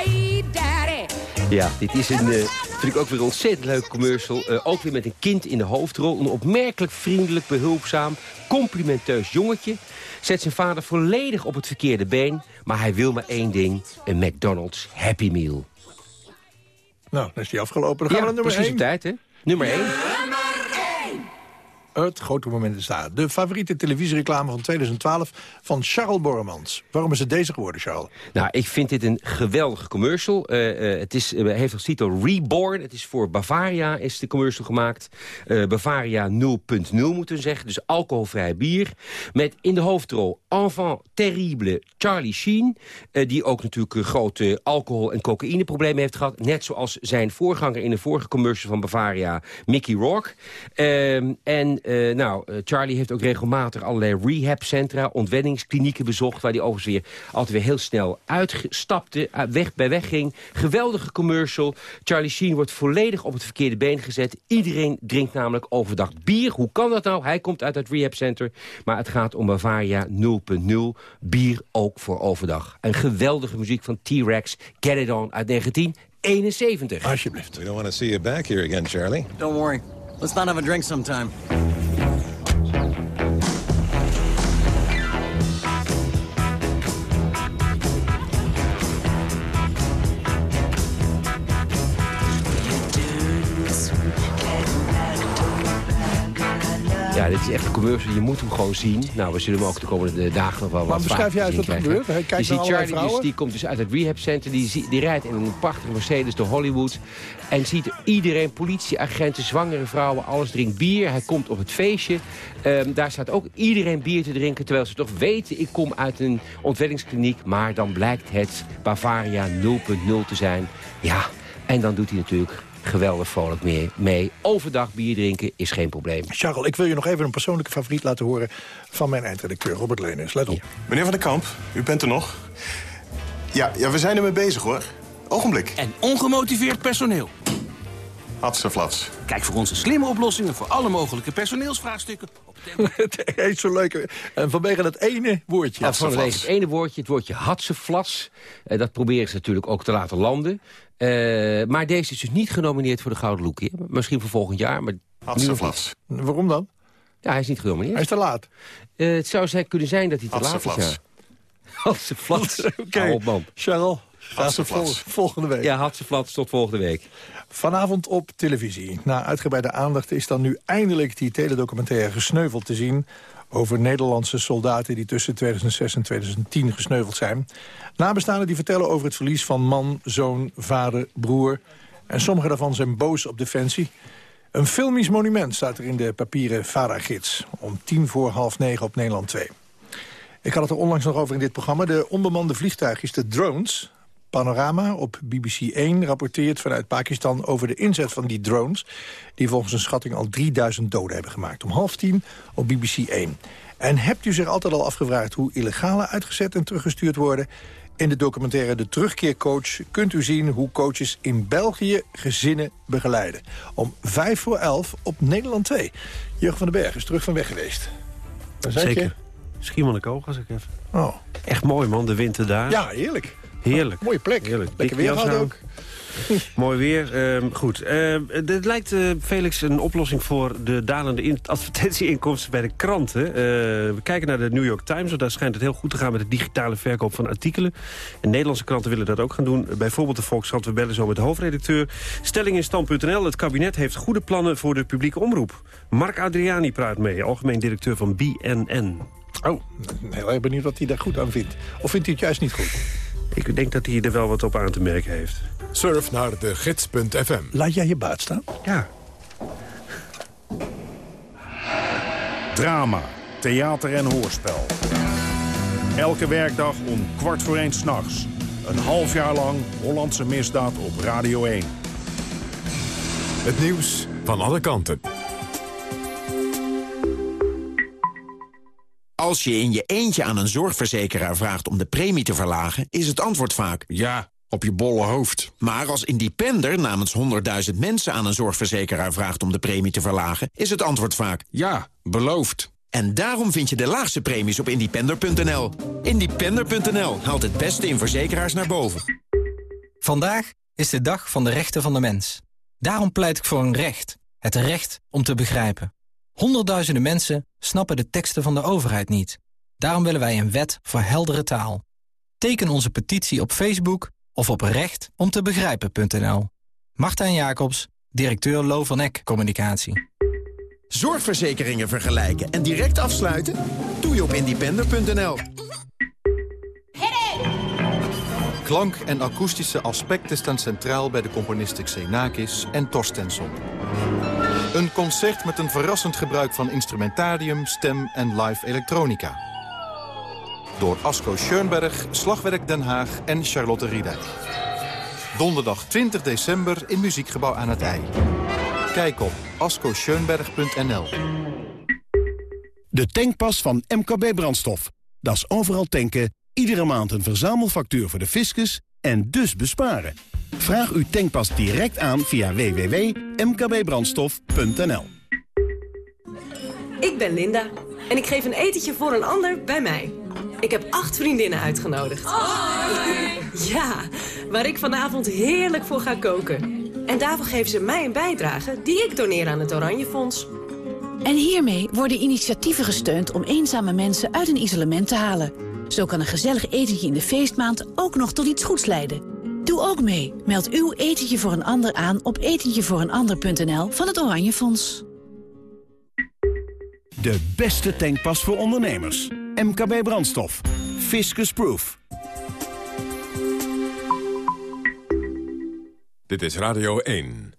Hi, daddy.
Ja, dit is een, uh, vind ik ook weer een ontzettend leuk commercial. Uh, ook weer met een kind in de hoofdrol. Een opmerkelijk vriendelijk, behulpzaam, complimenteus jongetje. Zet zijn vader volledig op het verkeerde been. Maar hij wil maar één ding. Een McDonald's Happy Meal.
Nou, dan is die afgelopen. Dan gaan
ja,
we naar nummer
precies op
1.
tijd, hè? Nummer 1.
Het grote moment is daar. De favoriete televisiereclame van 2012 van Charles Borremans. Waarom is het deze geworden, Charles?
Nou, ik vind dit een geweldige commercial. Uh, uh, het is, uh, heeft als titel Reborn. Het is voor Bavaria, is de commercial gemaakt. Bavaria 0.0 moeten we zeggen. Dus alcoholvrij bier. Met in de hoofdrol enfant terrible Charlie Sheen. die ook natuurlijk grote alcohol- en cocaïneproblemen heeft gehad. Net zoals zijn voorganger in de vorige commercial van Bavaria, Mickey Rourke. Ehm, en eh, nou, eh, Charlie heeft ook regelmatig allerlei rehabcentra, ontwenningsklinieken bezocht... waar hij overigens weer altijd weer heel snel uitstapte, uh, weg bij weg ging. Geweldige commercial. Charlie Sheen wordt volledig op het verkeerde been gezet. Iedereen drinkt namelijk overdag bier. Hoe kan dat nou? Hij komt uit het rehabcenter. Maar het gaat om Bavaria 0.0. Bier ook voor overdag. Een geweldige muziek van T-Rex, Get It On uit 1971.
Alsjeblieft.
We don't want to see you back here again, Charlie.
Don't worry. Let's not have a drink sometime.
Is echt een commercial. Je moet hem gewoon zien. Nou, we zullen hem ook de komende dagen nog wel wat
Maar beschrijf jij eens wat er gebeurt? Hij
Je ziet Charlie, dus, die komt dus uit het rehabcenter. Die, die rijdt in een prachtige Mercedes door Hollywood. En ziet iedereen, politieagenten, zwangere vrouwen, alles drinkt bier. Hij komt op het feestje. Ehm, daar staat ook iedereen bier te drinken. Terwijl ze toch weten, ik kom uit een ontwenningskliniek. Maar dan blijkt het Bavaria 0.0 te zijn. Ja, en dan doet hij natuurlijk geweldig vrolijk mee. mee. Overdag bier drinken is geen probleem.
Charles, ik wil je nog even een persoonlijke favoriet laten horen... van mijn eindredacteur Robert Leners. Let op.
Meneer Van der Kamp, u bent er nog. Ja, ja we zijn ermee bezig hoor. Ogenblik.
En ongemotiveerd personeel.
Hatseflats.
Kijk voor onze slimme oplossingen voor alle mogelijke personeelsvraagstukken.
het is zo leuk. En vanwege dat ene woordje.
Ja, vanwege het ene woordje, het woordje hatseflats. Eh, dat proberen ze natuurlijk ook te laten landen. Eh, maar deze is dus niet genomineerd voor de Gouden Loekie. Misschien voor volgend jaar, maar
Hatseflats.
Waarom dan?
Ja, hij is niet genomineerd.
Hij is te laat.
Eh, het zou zijn, kunnen zijn dat hij te laat is.
Hatseflats.
Hatseflats.
Oké.
Man.
Charles, vol- volgende week.
Ja, hatseflats tot volgende week.
Vanavond op televisie. Na uitgebreide aandacht is dan nu eindelijk die teledocumentaire gesneuveld te zien... over Nederlandse soldaten die tussen 2006 en 2010 gesneuveld zijn. Nabestaanden die vertellen over het verlies van man, zoon, vader, broer. En sommige daarvan zijn boos op Defensie. Een filmisch monument staat er in de papieren VARA-gids... om tien voor half negen op Nederland 2. Ik had het er onlangs nog over in dit programma. De onbemande vliegtuigjes, de drones... Panorama op BBC 1 rapporteert vanuit Pakistan over de inzet van die drones... die volgens een schatting al 3000 doden hebben gemaakt. Om half tien op BBC 1. En hebt u zich altijd al afgevraagd hoe illegale uitgezet en teruggestuurd worden? In de documentaire De Terugkeercoach kunt u zien hoe coaches in België gezinnen begeleiden. Om vijf voor elf op Nederland 2. Jurgen van den Berg is terug van weg geweest.
Zeker.
je?
Schiermonnikoog als ik even.
Oh.
Echt mooi man, de winter daar.
Ja, heerlijk.
Heerlijk.
Mooie plek.
Heerlijk.
Lekker weer gehad ook.
Mooi weer. Ehm, goed. Ehm, het lijkt, eh, Felix, een oplossing voor de dalende in- advertentieinkomsten bij de kranten. Eh, we kijken naar de New York Times. want Daar schijnt het heel goed te gaan met de digitale verkoop van artikelen. En Nederlandse kranten willen dat ook gaan doen. Bijvoorbeeld de Volkskrant. We bellen zo met de hoofdredacteur. Stelling in stand.nl. Het kabinet heeft goede plannen voor de publieke omroep. Mark Adriani praat mee, algemeen directeur van BNN.
Oh, heel erg benieuwd wat hij daar goed aan vindt. Of vindt hij het juist niet goed?
Ik denk dat hij er wel wat op aan te merken heeft.
Surf naar de gids.fm.
Laat jij je baat staan?
Ja.
Drama, theater en hoorspel. Elke werkdag om kwart voor één s'nachts. Een half jaar lang Hollandse misdaad op Radio 1.
Het nieuws van alle kanten.
Als je in je eentje aan een zorgverzekeraar vraagt om de premie te verlagen... is het antwoord vaak... Ja, op je bolle hoofd. Maar als independer namens 100.000 mensen aan een zorgverzekeraar vraagt... om de premie te verlagen, is het antwoord vaak... Ja, beloofd. En daarom vind je de laagste premies op independer.nl. Independer.nl haalt het beste in verzekeraars naar boven.
Vandaag is de dag van de rechten van de mens. Daarom pleit ik voor een recht. Het recht om te begrijpen. Honderdduizenden mensen snappen de teksten van de overheid niet. Daarom willen wij een wet voor heldere taal. Teken onze petitie op Facebook of op rechtomtebegrijpen.nl. Martijn Jacobs, directeur Lo van Eck Communicatie.
Zorgverzekeringen vergelijken en direct afsluiten? Doe je op independer.nl.
Klank en akoestische aspecten staan centraal bij de componisten Xenakis en Torstensson. Een concert met een verrassend gebruik van instrumentarium, stem en live elektronica. Door Asko Schoenberg, Slagwerk Den Haag en Charlotte Riedijk. Donderdag 20 december in Muziekgebouw aan het IJ. Kijk op ascoscheunberg.nl.
De tankpas van MKB Brandstof. Dat is overal tanken, iedere maand een verzamelfactuur voor de fiscus en dus besparen. Vraag uw tankpas direct aan via www.mkbbrandstof.nl
Ik ben Linda en ik geef een etentje voor een ander bij mij. Ik heb acht vriendinnen uitgenodigd. Ja, waar ik vanavond heerlijk voor ga koken. En daarvoor geven ze mij een bijdrage die ik doneer aan het Oranje Fonds.
En hiermee worden initiatieven gesteund om eenzame mensen uit een isolement te halen. Zo kan een gezellig etentje in de feestmaand ook nog tot iets goeds leiden. Doe ook mee. Meld uw etentje voor een ander aan op etentjevooreenander.nl van het Oranje Fonds.
De beste tankpas voor ondernemers. MKB Brandstof. Fiscus Proof.
Dit is Radio 1.